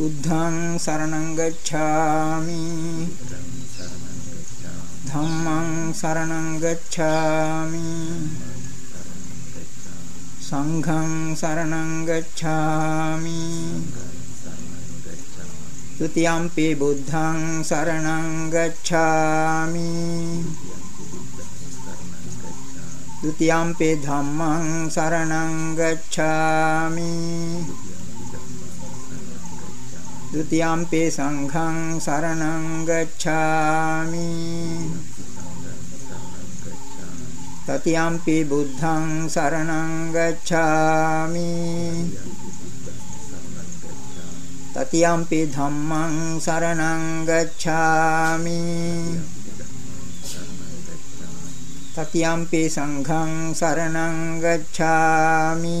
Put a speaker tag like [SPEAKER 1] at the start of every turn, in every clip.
[SPEAKER 1] බුද්ධං සරණං ගච්ඡාමි. ධම්මං සරණං ගච්ඡාමි. සංඝං සරණං ගච්ඡාමි. ဒ ුතියම්පි බුද්ධං සරණං ගච්ඡාමි. ဒ ුතියම්පි ධම්මං සරණං ගච්ඡාමි. द्वितीयांपे संघं शरणं गच्छामि। तृतीयांपे बुद्धं शरणं गच्छामि। तृतीयांपे धम्मं शरणं गच्छामि। तृतीयांपे संघं शरणं गच्छामि।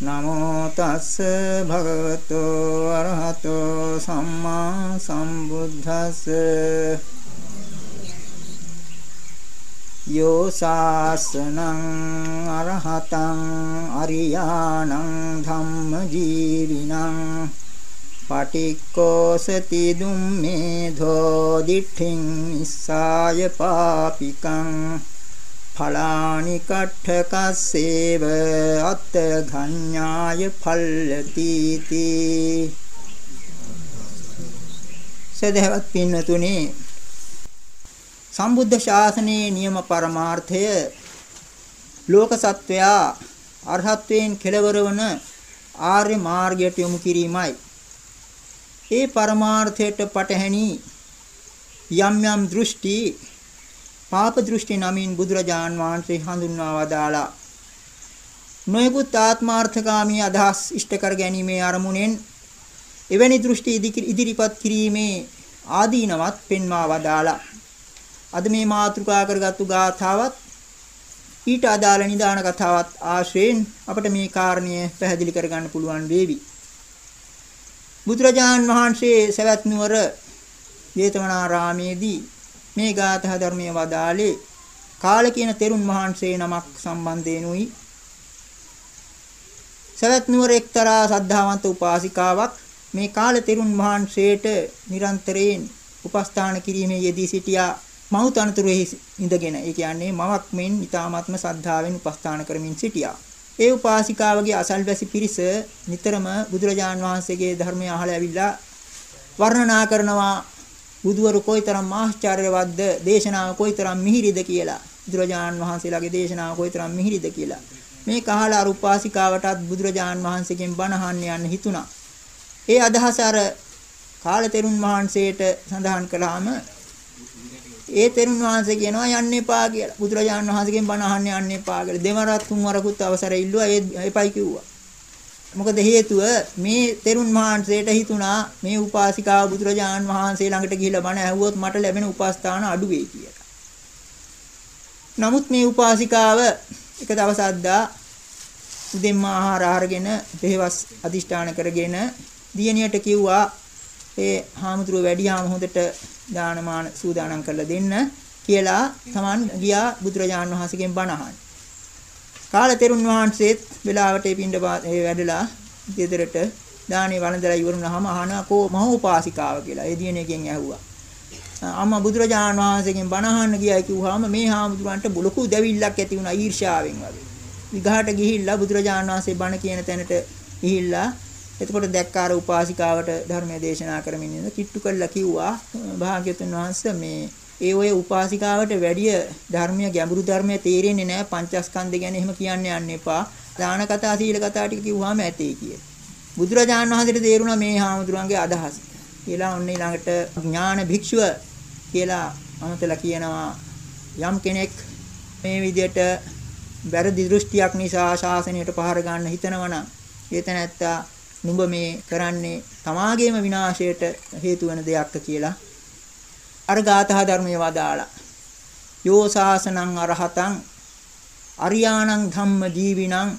[SPEAKER 1] නමෝ තස්ස භගවතෝ අරහතෝ සම්මා සම්බුද්දස්ස. යෝ සාසනං අරහතං අරියාණං ධම්ම ජීවිනං පටික්කෝසති දුම්මේ ධෝ දිඨින් ඉස්සාය පාපිකං ඵලානි කට්ඨකස්සේව අත්ත ඝඤ්ඤාය ඵල්ලති තී සදහවත් පින්නතුනි සම්බුද්ධ ශාසනයේ නියම පරමාර්ථය ලෝක සත්වයා අරහත්වයෙන් කෙලවර වන ආර්ය මාර්ගයට යොමු කිරීමයි. ඒ පරමාර්ථයට පටහැනි යම් යම් දෘෂ්ටි පාප දෘෂ්ටි නමින් බුදුරජාන් වහන්සේ හඳුන්වා වදාලා නොයෙකුත් ආත්මාර්ථකාමී අදහස් ඉෂ්ට කර ගැනීමේ අරමුණෙන් එවැනි දෘෂ්ටි ඉදිරිපත් කිරීමේ ආදීනවත් පෙන්වා වදාලා අද මේ මාතෘකා කරගත්තු ගාථාවත් ඊට අදාළ නිදාන කතාවත් ආශ්‍රයෙන් අපට මේ කාරණය පැහැදිලි කරගන්න පුළුවන් වේවි. බුදුරජාන් වහන්සේ සවැත් නුවර ජේතවනාරාමේදී මේ ගාථා ධර්මයේ වදාලේ කාල කියන තෙරුන් වහන්සේ නමක් සම්බන්ධේනුයි සවැත් නුවර එක්තරා සද්ධාවන්ත උපාසිකාවක් මේ කාල තෙරුන් වහන්සේට නිරන්තරයෙන් උපස්ථාන කිරීමේ යෙදී සිටියා මව් තනතුරෙහි ඉඳගෙන. ඒ කියන්නේ මවක් මෙන් ඊ타ත්ම සද්ධාවෙන් උපස්ථාන කරමින් සිටියා. ඒ උපාසිකාවගේ අසල්වැසි පිරිස නිතරම බුදුරජාන් වහන්සේගේ ධර්මය අහලා ඇවිල්ලා වර්ණනා කරනවා. බුදුවරු කොයිතරම් ආශ්චර්යවත්ද දේශනාව කොයිතරම් මිහිරිද කියලා. බුදුරජාන් වහන්සේලාගේ දේශනාව කොයිතරම් මිහිරිද කියලා. මේ කහලා අරුපාසිකාවටත් බුදුරජාන් වහන්සේගෙන් බණ අහන්න යන්න හිතුණා. ඒ අදහස අර කාලතෙරුන් වහන්සේට සඳහන් කළාම ඒ තෙරුන් වහන්සේ කියනවා යන්න එපා කියලා. බුදුරජාණන් වහන්සේගෙන් බණ අහන්න යන්න එපා කියලා. දෙවරක් තුන් වරකුත් අවසර ඉල්ලුවා ඒ එපයි කිව්වා. මොකද හේතුව මේ තෙරුන් වහන්සේට හිතුණා මේ උපාසිකාව බුදුරජාණන් වහන්සේ ළඟට ගිහිල්ලා බණ ඇහුවොත් මට ලැබෙන උපස්ථාන අඩු වෙයි කියලා. නමුත් මේ උපාසිකාව එක දවසක් දා උදෙන්ම ආහාර අරගෙන දෙවස් අදිෂ්ඨාන කරගෙන දියණියට කිව්වා ඒ හාමුදුරුව වැඩියාම හොඳට දානමාන සූදානම් කරලා දෙන්න කියලා තමන් ගියා බුදුරජාණන් වහන්සේගෙන් බණ අහන්න. කාලතෙරුන් වහන්සේත් වෙලාවට පින්ඩ ඒ වැඩලා ගෙදරට දානේ වළඳලා ඉවරුනහම අහනවා කෝ මහෝපාසිකාව කියලා. ඒ දිනේකින් ඇහුවා. අම්මා බුදුරජාණන් වහන්සේගෙන් බණ අහන්න ගියා කිව්වහම මේ හාමුදුරන්ට ලොකු දැවිල්ලක් ඇති වුණා ඊර්ෂ්‍යාවෙන් වගේ. විගහට ගිහිල්ලා බුදුරජාණන් වහන්සේ බණ කියන තැනට ගිහිල්ලා එතකොට දැක්කාර උපාසිකාවට ධර්මයේ දේශනා කරමින් ඉන්න කිට්ටු කළා කිව්වා භාග්‍යතුන් වහන්සේ මේ ඒ ඔය උපාසිකාවට වැඩිය ධර්මීය ගැඹුරු ධර්මයේ තේරෙන්නේ නැහැ පංචස්කන්ධ ගැන එහෙම කියන්න යන්න එපා දාන කතා සීල කතා ටික කිව්වම ඇතේ කියලා. බුදුරජාණන් වහන්සේට තේරුණා මේ හාමුදුරන්ගේ අදහස. කියලා ඔන්න ඊළඟට ඥාන භික්ෂුව කියලා අමතලා කියනවා යම් කෙනෙක් මේ විදිහට වැරදි දෘෂ්ටියක් නිසා ශාසනයට පහර ගන්න හිතනවනම් ඒ තැනැත්තා නුඹ මේ කරන්නේ තමාගේම විනාශයට හේතු වෙන දෙයක්ද කියලා අර ගාථා ධර්මයේ වදාලා යෝ සාසනං අරහතං අරියාණං ධම්ම ජීවිනං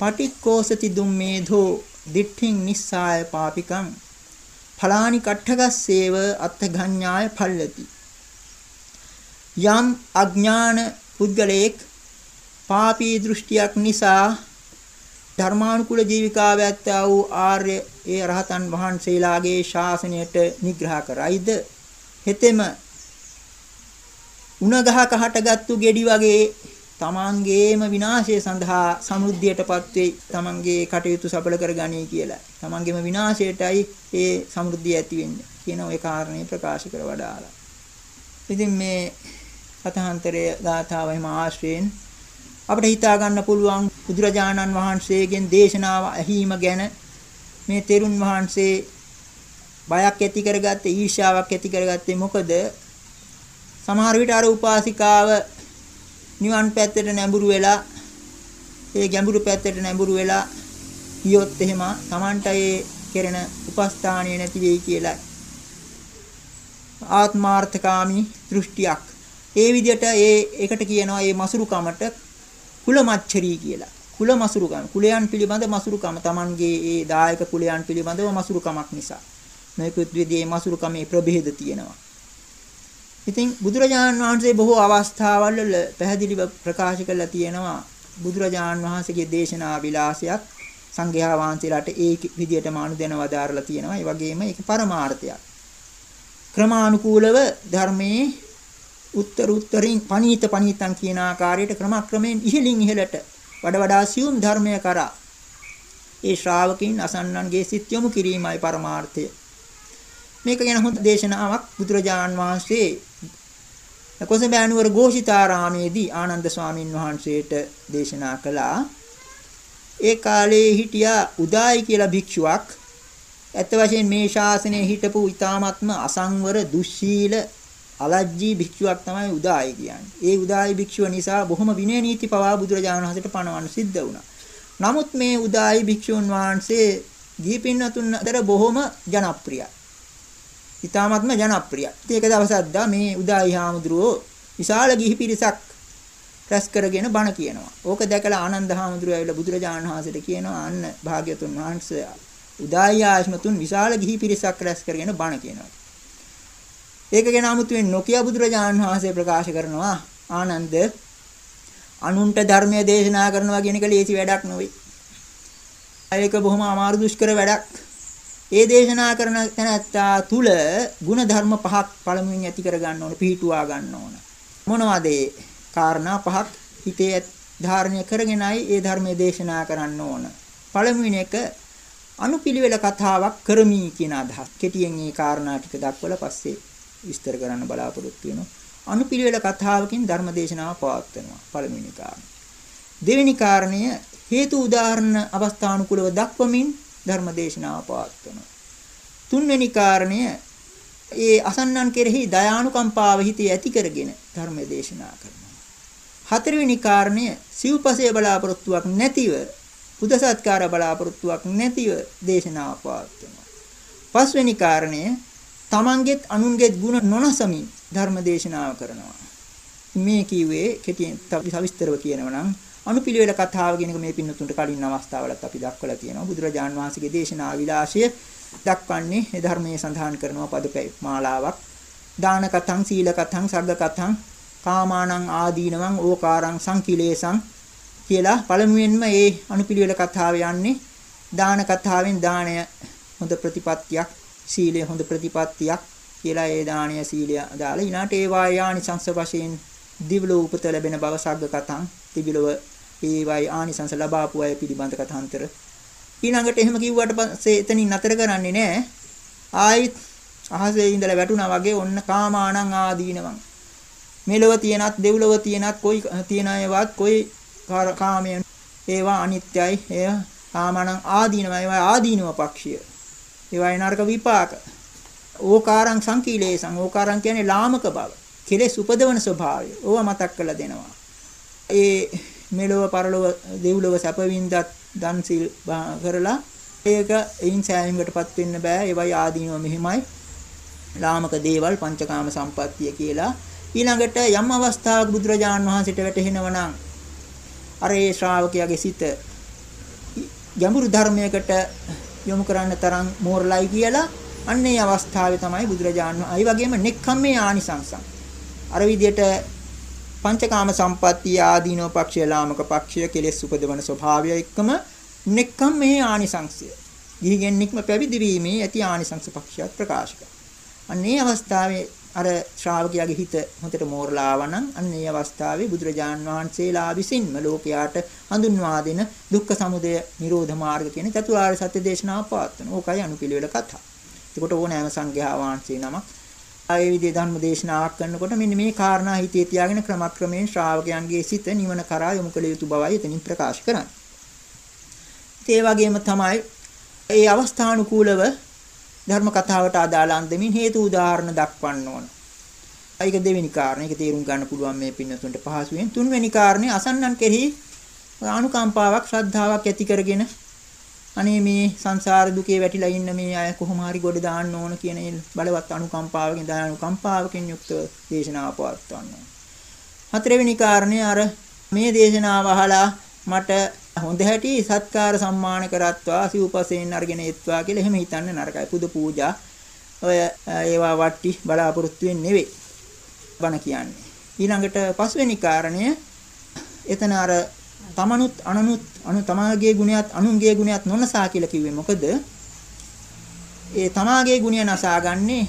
[SPEAKER 1] පටික්කෝසති දුම්මේධෝ දිට්ඨින් නිස්සාය පාපිකං ඵලානි කට්ඨගස්සේව අත්ථගඤ්ඤාය ඵල්ලති. යම් අඥාන පුද්ගලයෙක් පාපී දෘෂ්ටියක් නිසා ධර්මානුකූල ජීවිකාව ඇත්තා වූ ආර්ය ඒ රහතන් වහන්සේලාගේ ශාසනයට නිග්‍රහ කරයිද? හෙතෙම උණ ගහක හටගත්තු ගෙඩි වගේ තමන්ගේම විනාශය සඳහා සමෘද්ධියටපත් වෙයි තමන්ගේ කටයුතු සඵල කරගනී කියලා. තමන්ගේම විනාශයටයි ඒ සමෘද්ධිය ඇති වෙන්නේ කියන ওই කාරණේ ප්‍රකාශ කර වදාලා. ඉතින් මේ කථාන්තරයේ ගාථාව එහෙම ආශ්‍රයෙන් අපිට හිතා ගන්න පුළුවන් බුදුරජාණන් වහන්සේගෙන් දේශනාව ඇහිීම ගැන මේ තෙරුන් වහන්සේ බයක් ඇති කරගත්තේ ඊර්ෂාවක් ඇති කරගත්තේ මොකද සමහර විට අර උපාසිකාව නිවන් පැත්තට නැඹුරු වෙලා ඒ ගැඹුරු පැත්තට නැඹුරු වෙලා ගියොත් එහෙම Tamanට ඒ කෙරෙන උපස්ථානිය නැති වෙයි කියලා ආත්මාර්ථකාමී දෘෂ්ටියක් ඒ විදිහට ඒ එකට කියනවා මේ මසුරුකමට කුලමච්චරී කියලා. කුලමසුරුකම. කුලයන් පිළිබඳ මසුරුකම Tamanගේ ඒ දායක කුලයන් පිළිබඳව මසුරුකමක් නිසා. මේකුත් විදිහේ මසුරුකමේ ප්‍රභේද තියෙනවා. ඉතින් බුදුරජාණන් වහන්සේ බොහෝ අවස්ථාවල් වල පැහැදිලිව ප්‍රකාශ කරලා තියෙනවා බුදුරජාණන් වහන්සේගේ දේශනා විලාසයක් සංඝයා වහන්සේලාට ඒ විදිහටම අනුදැන වදාරලා තියෙනවා. ඒ වගේම ඒක පරමාර්ථයක්. ක්‍රමානුකූලව ධර්මයේ උත්තර උත්තරින් පනීත පනීතං කියන ආකාරයට ක්‍රමක්‍රමයෙන් ඉහළින් ඉහළට වඩා වඩා සියුම් ධර්මය කරා ඒ ශ්‍රාවකයන් අසන්නන්ගේ සිත් යොමු කිරීමයි පරමාර්ථය. මේක ගැන හොඳ දේශනාවක් බුදුරජාන් වහන්සේ කොසඹෑනුවර ഘോഷිතාරාමේදී ආනන්ද ස්වාමීන් වහන්සේට දේශනා කළා. ඒ කාලේ හිටියා උදායි කියලා භික්ෂුවක්. ඇත්ත වශයෙන් මේ ශාසනයේ හිටපු ඊ타මත්ම අසංවර දුස්සීල අලජ්ජී භික්ෂුවක් තමයි උදායි කියන්නේ. ඒ උදායි භික්ෂුව නිසා බොහොම විනය නීති පවා බුදුරජාණන් වහන්සේට පණවන්න සිද්ධ වුණා. නමුත් මේ උදායි භික්ෂුන් වහන්සේ දීපින්නතුන් අතර බොහොම ජනප්‍රියයි. ඉතාමත්ම ජනප්‍රියයි. ඉතින් ඒක දවසක් දා මේ උදායි හාමුදුරුවෝ විශාල ගිහි පිරිසක් රැස් කරගෙන බණ කියනවා. ඕක දැකලා ආනන්ද හාමුදුරුවෝ ඇවිල්ලා බුදුරජාණන් වහන්සේට කියනවා අන්න භාග්‍යතුන් වහන්සේ උදායි ආශ්‍රමතුන් විශාල ගිහි පිරිසක් රැස් කරගෙන බණ කියනවා. ඒක ගැන 아무තුවෙන් නොකිය බුදුරජාණන් වහන්සේ ප්‍රකාශ කරනවා ආනන්ද අනුන්ට ධර්මය දේශනා කරනවා කියන එක ලේසි වැඩක් නෙවෙයි. ඒක බොහොම අමාරු දුෂ්කර වැඩක්. ඒ දේශනා කරන තැනැත්තා තුල ಗುಣ ධර්ම පහක් පළමුවෙන් ඇති කර ගන්න ඕන, පිහිටුවා ගන්න ඕන. මොනවද ඒ කාරණා පහක් හිතේ ධාරණය කරගෙනයි ඒ ධර්මයේ දේශනා කරන්න ඕන. පළමුවෙන එක අනුපිළිවෙල කතාවක් කරමි කියන අදහස්. කෙටියෙන් මේ කාරණා ටික දක්වලා පස්සේ විස්තර කරන්න බලාපොරොත්තු වෙනවා. අනුපිළිවෙල කතාවකින් ධර්ම දේශනාව පවත්වනවා. පළවෙනි කාරණය. දෙවෙනි කාරණය හේතු උදාහරණ අවස්ථානුකූලව දක්වමින් ධර්ම දේශනාව පවත්වනවා. තුන්වෙනි කාරණය ඒ අසන්නන් කෙරෙහි දයානුකම්පාව හිතේ ඇති කරගෙන ධර්ම දේශනා කරනවා. හතරවෙනි කාරණය සිව්පසය බලාපොරොත්තුවක් නැතිව පුදසත්කාර බලාපොරොත්තුවක් නැතිව දේශනාව පවත්වනවා. පස්වෙනි කාරණය තමන්ගෙත් අනුන්ගෙත් ಗುಣ නොනසමින් ධර්ම දේශනාව කරනවා. මේ කිව්වේ කෙටියෙන් සවිස්තරව කියනවා නම් අනුපිළිවෙල කතාව කියන එක මේ පින්නතුන්ට කලින් අවස්ථාවලත් අපි දක්වලා තියෙනවා. බුදුරජාන් වහන්සේගේ දේශනා විලාසය දක්වන්නේ මේ ධර්මයේ සඳහන් කරනවා පද මාලාවක්. දාන කතං සීල කතං සග්ග කතං කාමානං ආදීනවං ඕකාරං සංකිලේසං කියලා පළමුවෙන්ම මේ අනුපිළිවෙල කතාව යන්නේ දාන කතාවෙන් දාණය හොඳ ප්‍රතිපත්තියක් සීලය හොඳ ප්‍රතිපත්තියක් කියලා ඒ දානීය සීලය දාලා ඊනාට ඒ වායානිසංස වශයෙන් දිව්ලෝ උපත ලැබෙන බව සග්ග කතං තිබිලව ඒ වායි ආනිසංස ලබාපු අය පිළිබඳ කතාන්තර ඊළඟට එහෙම කිව්වට පස්සේ එතනින් නතර කරන්නේ නැහැ ආයිත් අහසේ ඉඳලා වැටුණා වගේ ඔන්න කාමානං ආදීනවන් මෙලව තියනත් දෙව්ලව තියනත් කොයි තියන ඒවත් කොයි කාමයන් ඒවා අනිත්‍යයි ඒවා කාමානං ආදීනව ඒවා ආදීනව පක්ෂිය ඒවායි නරක විපාක. ඕකාරං සංකීලේසං ඕකාරං කියන්නේ ලාමක බව. කෙලෙස් උපදවන ස්වභාවය. ඕවා මතක් කරලා දෙනවා. ඒ මෙලොව පරලොව දෙව්ලොව සැපවින්දත් දන් සිල් කරලා ඒක එයින් සෑහීමකටපත් වෙන්න බෑ. ඒවයි ආදීනව මෙහිමයි. ලාමක දේවල් පංචකාම සම්පත්තිය කියලා ඊළඟට යම් අවස්ථාවක බුදුරජාණන් වහන්සේට වැටහෙනවා නම් අර ඒ ශ්‍රාවකයාගේ සිත ගැඹුරු ධර්මයකට යොමු කරන්න තරම් මෝරලයි කියලා අන්න ඒ අවස්ථාවේ තමයි බුදුරජාණන් අයි වගේම නෙක්ඛම්මේ ආනිසංසං අර විදියට පංචකාම සම්පත්තිය ආදීනෝ පක්ෂය ලාමක පක්ෂය කෙලෙස් උපදවන ස්වභාවය එක්කම නෙක්ඛම්මේ ආනිසංසය ගිහිගෙන් නික්ම පැවිදි වීමේ ඇති ආනිසංස පක්ෂයත් ප්‍රකාශ කරනවා අන්න ඒ අවස්ථාවේ අර ශ්‍රාවකයාගේ හිත හොඳට මෝරලා ආවනම් අන්න ඒ අවස්ථාවේ බුදුරජාන් වහන්සේලා විසින්ම ලෝකයාට හඳුන්වා දෙන දුක්ඛ සමුදය නිරෝධ මාර්ග කියන චතුරාර්ය සත්‍ය දේශනාව පවත්වන. ඕකයි අනුපිළිවෙල කතා. ඒකට ඕනෑම සංඝයා වහන්සේ නමක් ආයේ විදිහේ ධර්ම දේශනාවක් කරනකොට මෙන්න මේ කාරණා හිතේ තියාගෙන ක්‍රමක්‍රමයෙන් ශ්‍රාවකයන්ගේ සිත නිවන කරා යොමු කළ යුතු බවයි එතනින් ප්‍රකාශ කරන්නේ. ඒ වගේම තමයි ඒ අවස්ථානුකූලව ධර්ම කතාවට අදාළ අන්දමින් හේතු උදාහරණ දක්වන්න ඕන. ඒක දෙවෙනි කාරණේ. ඒක තේරුම් ගන්න පුළුවන් මේ පින්නතුන්ට පහසුවෙන්. තුන්වෙනි කාරණේ අසන්නන් කෙරෙහි අනුකම්පාවක් ශ්‍රද්ධාවක් ඇති කරගෙන අනේ මේ සංසාර දුකේ වැටිලා ඉන්න මේ අය කොහොම හරි ගොඩ දාන්න ඕන කියන බලවත් අනුකම්පාවකින් දානුකම්පාවකින් යුක්ත දේශනාව පවත්වන්න. හතරවෙනි කාරණේ අර මේ දේශනාව අහලා මට හොඳ හැටි සත්කාර සම්මාන කරත්වා සිව්පසෙන් අරගෙන එත්වා කියලා එහෙම හිතන්න නරකයි. පුද පූජා ඔය ඒවා වට්ටි බලාපොරොත්තු වෙන්නේ නෙවෙයි. බණ කියන්නේ. ඊළඟට පස්වෙනි කාරණය එතන අර තමනුත් අනනුත් අනු තමාගේ ගුණයත් අනුන්ගේ ගුණයත් නොනසා කියලා කිව්වේ මොකද? ඒ තමාගේ ගුණය නසාගන්නේ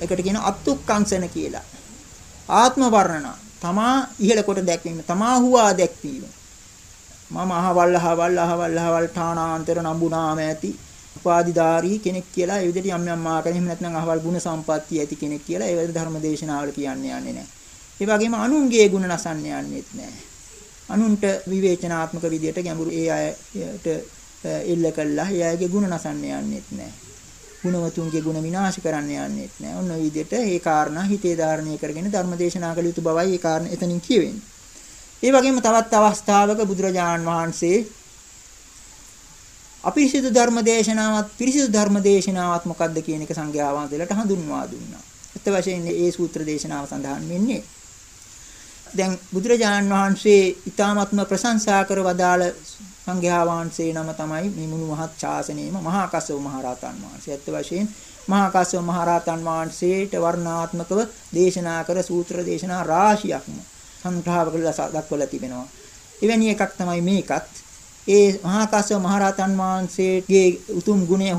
[SPEAKER 1] එකට කියන අත්ුක්කංශන කියලා. ආත්ම වර්ණන තමා ඉහළ කොට දැක්වීම තමා හුවා දැක්වීම මම අහවල් අහවල් අහවල් අහවල් ඨානාන්තර නඹුනාම ඇති උපාදිධාරී කෙනෙක් කියලා ඒ විදිහට යම් යම් ආකාරයෙන් එහෙම නැත්නම් අහවල් ගුණ සම්පත්තිය ඇති කෙනෙක් කියලා ඒ වගේ ධර්ම දේශනාවල කියන්නේ යන්නේ නැහැ. ඒ වගේම අනුන්ගේ ගුණ නසන්න යන්නේත් නැහැ. අනුන්ට විවේචනාත්මක විදියට ගැඹුරු ඒ අයට එල්ල කළා ඒ අයගේ ගුණ නසන්න යන්නේත් නැහැ. ගුණවතුන්ගේ ගුණ විනාශ කරන්න යන්නේත් නැහැ. ඔන්න ඔය විදිහට ඒ කාරණා හිතේ ධාරණය කරගෙන ධර්ම දේශනා කළ යුතු බවයි ඒ කාරණා එතනින් කියවෙන්නේ. ඒ වගේම තවත් අවස්ථාවක බුදුරජාණන් වහන්සේ අපිරිසිදු ධර්ම දේශනාවත් පිරිසිදු ධර්ම දේශනාවත් මොකක්ද කියන එක සංඝයා වහන්සේලාට හඳුන්වා දුන්නා. අත් වශයෙන් මේ සූත්‍ර දේශනාව සඳහන් වෙන්නේ දැන් බුදුරජාණන් වහන්සේ ඊ타ත්ම ප්‍රශංසා කර වදාළ සංඝයා වහන්සේ නම තමයි මේ මුළු මහත් ශාසනයේම මහා කස්සප මහ රහතන් වහන්සේ. අත් වශයෙන් මහා කස්සප මහ රහතන් වහන්සේට වර්ණාත්මකව දේශනා කර සූත්‍ර දේශනා රාශියක්ම සංග්‍රහ කරලා දක්වලා තිබෙනවා. එවැනි එකක් තමයි මේකත්. ඒ මහා කස්සප මහ රහතන් වහන්සේගේ උතුම් ගුණය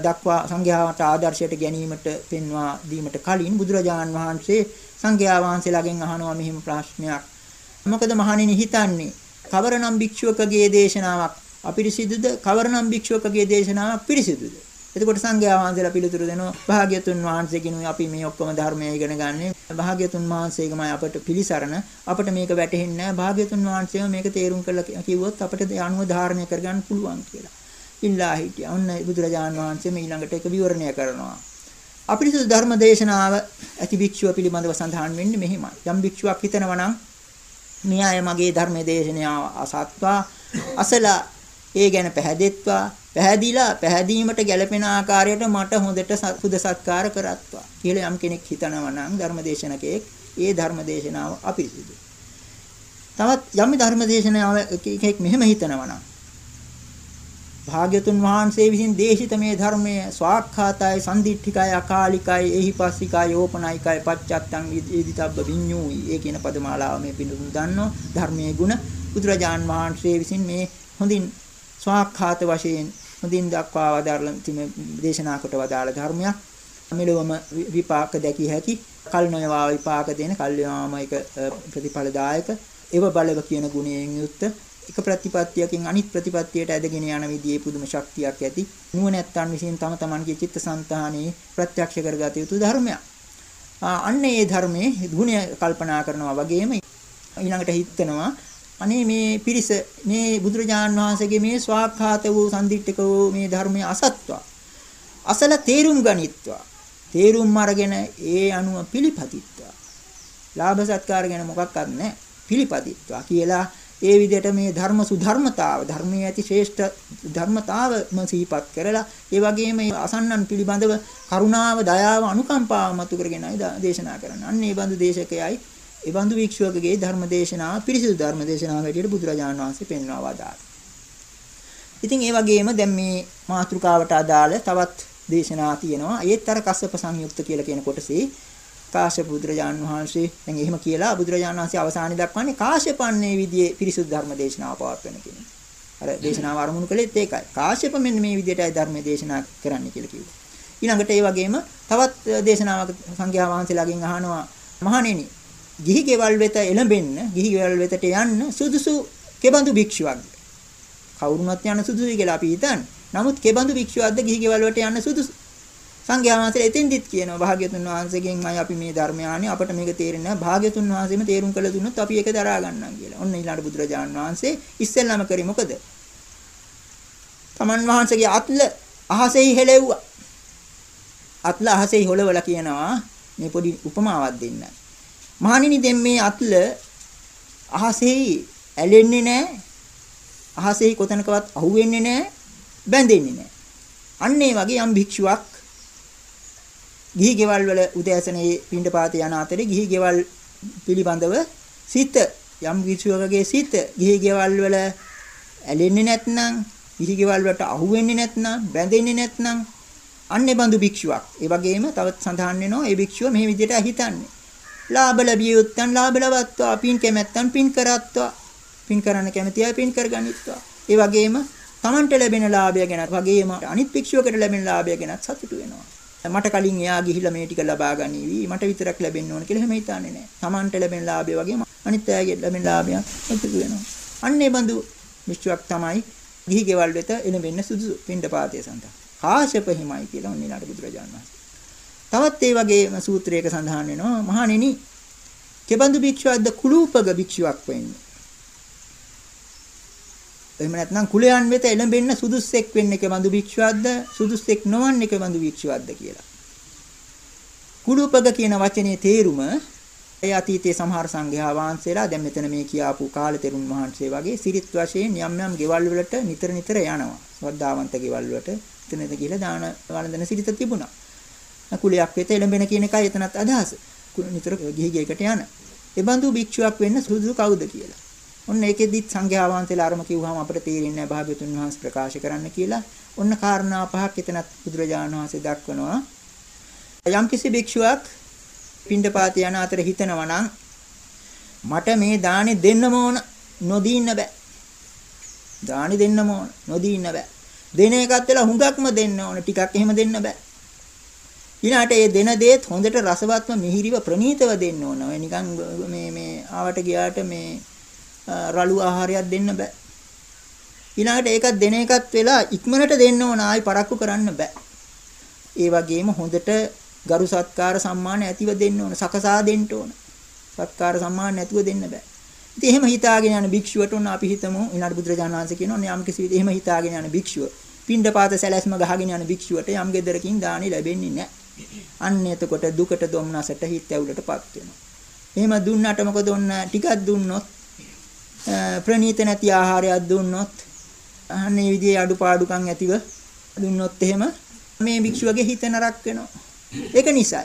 [SPEAKER 1] දක්වා සංඝයාට ආදර්ශයට ගැනීමට පෙන්වා දීමට කලින් බුදුරජාණන් වහන්සේ සංඝයා වහන්සේලාගෙන් අහනවා මෙහිම ප්‍රශ්නයක්. මොකද මහණෙනි හිතන්නේ කවරනම් භික්ෂුවකගේ දේශනාවක් අපිරිසිදුද කවරනම් භික්ෂුවකගේ දේශනාවක් පිරිසිදුද එතකොට සංඝයා වහන්සේලා පිළිතුරු දෙනවා භාග්‍යතුන් වහන්සේගෙනුයි අපි මේ ඔක්කොම ධර්මය ඉගෙන ගන්න. භාග්‍යතුන් වහන්සේගමයි අපට පිළිසරණ අපට මේක වැටහෙන්නේ නැහැ. භාග්‍යතුන් වහන්සේම මේක තේරුම් කරලා කිව්වොත් අපට අනුව ධාරණය කරගන්න පුළුවන් කියලා. ඉල්ලා හිටියා. ඔන්න බුදුරජාන් වහන්සේ මේ ඊළඟට ඒක විවරණය කරනවා. අපිරිසුදු ධර්ම දේශනාව ඇති භික්ෂුව පිළිබඳව සඳහන් වෙන්නේ මෙහිමයි. යම් භික්ෂුවක් හිතනවා නම් මේ අය මගේ ධර්ම දේශනාව අසත්වා අසලා ඒ ගැන පැහැදෙත්වා පැහැදිලා පැහැදීමට ගැළපෙන ආකාරයට මට හොඳට සුද සත්කාර කරත්වා කියලා යම් කෙනෙක් හිතනවා නම් ධර්මදේශනකෙක් ඒ ධර්මදේශනාව අපිරිසුදු. තවත් යම් ධර්මදේශනාව එකෙක් මෙහෙම හිතනවා නම් භාග්‍යතුන් වහන්සේ විසින් දේශිත මේ ධර්මයේ ස්වාක්ඛාතයි සම්දිට්ඨිකයි අකාලිකයි එහිපස්සිකයි යෝපනයිකයි පච්චත්තං විදිතබ්බ විඤ්ඤූයි. ඒ කියන පදමාලාව මේ පිටුම් දන්නෝ. ධර්මයේ ගුණ බුදුරජාන් වහන්සේ විසින් මේ හොඳින් ස්වාක්ඛාත වශයෙන් හොඳින් දක්වා වදාරන තිම දේශනා කොට වදාළ ධර්මයක්. මෙලොවම විපාක දැකිය හැකි කල් නොයවා විපාක දෙන කල්යාම එක ප්‍රතිඵලදායක ඒව බලව කියන ගුණයෙන් යුක්ත එක ප්‍රතිපත්තියකින් අනිත් ප්‍රතිපත්තියට ඇදගෙන යන විදිහේ පුදුම ශක්තියක් ඇති. නුවණැත්තන් විසින් තම තමන්ගේ චිත්තසංතානයේ ප්‍රත්‍යක්ෂ කරගත යුතු ධර්මයක්. අන්න ඒ ධර්මයේ ගුණය කල්පනා කරනවා වගේම ඊළඟට හිතනවා අනේ මේ පිරිස මේ බුදුරජාන් වහන්සේගේ මේ ස්වාක්ඛාත වූ සම්දිට්ඨක වූ මේ ධර්මයේ අසත්වා. අසල තේරුම් ගනිත්වා. තේරුම් අරගෙන ඒ අනුව පිළිපදිත්වා. ලාභ සත්කාර ගැන මොකක්වත් නැහැ. පිළිපදිත්වා. කියලා ඒ විදිහට මේ ධර්ම සුධර්මතාව ධර්මයේ ඇති ශ්‍රේෂ්ඨ ධර්මතාවම සිහිපත් කරලා ඒ වගේම අසන්නන් පිළිබඳව කරුණාව දයාව අනුකම්පාව මතු කරගෙන දේශනා කරන්න. අන්න ඒ බඳු දේශකයයි ඒ බඳු වික්ෂුවකගේ ධර්ම දේශනාව පිරිසිදු ධර්ම දේශනාව හැටියට බුදුරජාණන් වහන්සේ පෙන්වා වදාළා. ඉතින් ඒ වගේම දැන් මේ මාතෘකාවට අදාළ තවත් දේශනා තියෙනවා. ඒත් අර කස්සප සංයුක්ත කියලා කියන කොටසේ කාශ්‍යප බුදුරජාණන් වහන්සේ දැන් එහෙම කියලා බුදුරජාණන් වහන්සේ අවසානයේ දක්වන්නේ කාශ්‍යපන්නේ විදිහේ පිරිසුදු ධර්ම දේශනාව පවත්වන කෙනෙක්. අර දේශනාව ආරමුණු කළෙත් ඒකයි. කාශ්‍යප මෙන්න මේ විදිහටයි ධර්ම දේශනා කරන්න කියලා කිව්වා. ඊළඟට ඒ වගේම තවත් දේශනාවක සංඝයා වහන්සේලාගෙන් අහනවා මහණෙනි ගිහි ගෙවල් වෙත එළඹෙන්න, ගිහි ගෙවල් වෙතට යන්න සුදුසු කෙබඳු භික්ෂුවක්ද? කවුරුනත් යන්න සුදුසුයි කියලා අපි හිතන්නේ. නමුත් කෙබඳු භික්ෂුවක්ද ගිහි ගෙවල් වලට යන්න සුදුසු? සංඝයා වහන්සේ එතෙන්දිත් කියනවා භාග්‍යතුන් වහන්සේගෙන්මයි අපි මේ ධර්මය ආනේ අපට මේක තේරෙන්නේ නැහැ. භාග්‍යතුන් වහන්සේම තේරුම් කළ දුන්නොත් අපි ඒක දරා ගන්නම් කියලා. ඔන්න ඊළඟ බුදුරජාණන් වහන්සේ ඉස්සෙල්ලාම කරේ මොකද? තමන් වහන්සේගේ අත්ල අහසෙහි හෙලෙව්වා. අත්ල අහසෙහි හොලවලා කියනවා මේ පොඩි උපමාවක් දෙන්න. මහණෙනි දැන් මේ අත්ල අහසෙහි ඇලෙන්නේ නැහැ. අහසෙහි කොතනකවත් අහුවෙන්නේ නැහැ. බැඳෙන්නේ නැහැ. අන්න ඒ වගේ යම් භික්ෂුවක් ගිහි ගෙවල් වල උදෑසනේ පින්ඩපාත යන අතරේ ගිහි ගෙවල් පිළිබඳව සිත යම් භික්ෂුවකගේ සිත ගිහි ගෙවල් වල ඇලෙන්නේ නැත්නම් ගිහි ගෙවල් වලට අහුවෙන්නේ නැත්නම් බැඳෙන්නේ නැත්නම් අන්නේ බඳු භික්ෂුවක්. ඒ වගේම තවත් සඳහන් වෙනවා ඒ භික්ෂුව මේ විදිහට හිතන්නේ. ලාභ ලැබිය යුත්තන් ලාභ ලබත්වා පින් කැමැත්තන් පින් කරත්වා පින් කරන්න කැමති අය පින් කරගනිත්වා ඒ වගේම Tamanට ලැබෙන ලාභය ගැන වගේම අනිත් භික්ෂුවකට ලැබෙන ලාභය ගැන සතුටු වෙනවා මට කලින් එයා ගිහිල්ලා මේ ටික ලබා ගනීවි. මට විතරක් ලැබෙන්න ඕන කියලා එහෙම හිතන්නේ නැහැ Tamanට ලැබෙන ලාභය වගේම අනිත් අයගේ ලැබෙන ලාභයක් සතුටු වෙනවා. අන්නේ බඳු භික්ෂුවක් තමයි ගිහි ගෙවල් වෙත එළඹෙන්න සුදුසු පින්ඩපාතය සඳහා. කාශ්‍යප හිමයි කියලා ඔන්න බුදුරජාණන් වහන්සේ. තවත් ඒ වගේම සූත්‍රයක සඳහන් වෙනවා මහණෙනි කෙබඳු භික්ෂුවක්ද කුලූපක භික්ෂුවක් වෙන්නේ. එහෙම නැත්නම් කුලයන් වෙත එළඹෙන්න සුදුස්සෙක් වෙන්නේ කෙබඳු භික්ෂුවක්ද සුදුස්සෙක් නොවන්නේ කෙබඳු භික්ෂුවක්ද කියලා. කුලූපක කියන වචනේ තේරුම ඒ අතීතයේ සමහර සංඝයා වහන්සේලා දැන් මෙතන මේ කියාපු කාලතෙරුන් වහන්සේ වගේ සිරිත් වශයෙන් යම් යම් ගෙවල් වලට නිතර නිතර යනවා. වද්දාවන්ත ගෙවල් වලට එතනද කියලා දාන වළඳන සිරිත තිබුණා. කුලයක් වෙත එළඹෙන කියන එකයි එතනත් අදහස. නිතර ගිහි ගේකට යන. ඒ බඳු භික්ෂුවක් වෙන්න සුදුසු කවුද කියලා. ඔන්න ඒකෙදිත් සංඝයා වහන්සේලා අරම කිව්වහම අපිට තේරෙන්නේ නැහැ භාග්‍යතුන් වහන්සේ ප්‍රකාශ කරන්න කියලා. ඔන්න කාරණා පහක් එතනත් බුදුරජාණන් වහන්සේ දක්වනවා. යම්කිසි භික්ෂුවක් පින්ඩපාත යන අතර හිතනවා නම් මට මේ දානි දෙන්නම ඕන නොදී ඉන්න බෑ. දානි දෙන්නම ඕන නොදී ඉන්න බෑ. දෙන එකත් වෙලා හුඟක්ම දෙන්න ඕන ටිකක් එහෙම දෙන්න බෑ. ඊළාට ඒ දෙන දේත් හොඳට රසවත්ම මිහිරිව ප්‍රණීතව දෙන්න ඕන. ඔය නිකන් මේ මේ ආවට ගියාට මේ රළු ආහාරයක් දෙන්න බෑ. ඊළඟට ඒකත් දෙන එකත් වෙලා ඉක්මනට දෙන්න ඕන ආයි පරක්කු කරන්න බෑ. ඒ වගේම හොඳට ගරු සත්කාර සම්මාන ඇතිව දෙන්න ඕන. සකසා දෙන්න ඕන. සත්කාර සම්මාන නැතුව දෙන්න බෑ. ඉතින් එහෙම හිතාගෙන යන භික්ෂුවට ඔන්න අපි හිතමු ඊළඟ බුදුරජාණන් වහන්සේ කියනවා යම් කිසි විදිහ එහෙම හිතාගෙන යන භික්ෂුව පින්ඩපාත සැලැස්ම ගහගෙන යන භික්ෂුවට යම් ගෙදරකින් දානි ලැබෙන්නේ නැහැ. අන්න එතකොට දුකට දුම්නසට හිත ඇවුලටපත් වෙනවා. එහෙම දුන්නට මොකද ඔන්න ටිකක් දුන්නොත් ප්‍රණීත නැති ආහාරයක් දුන්නොත් අනේ විදිහේ අඩුපාඩුකම් ඇතිව දුන්නොත් එහෙම මේ භික්ෂුවගේ හිත නරක වෙනවා. ඒක නිසා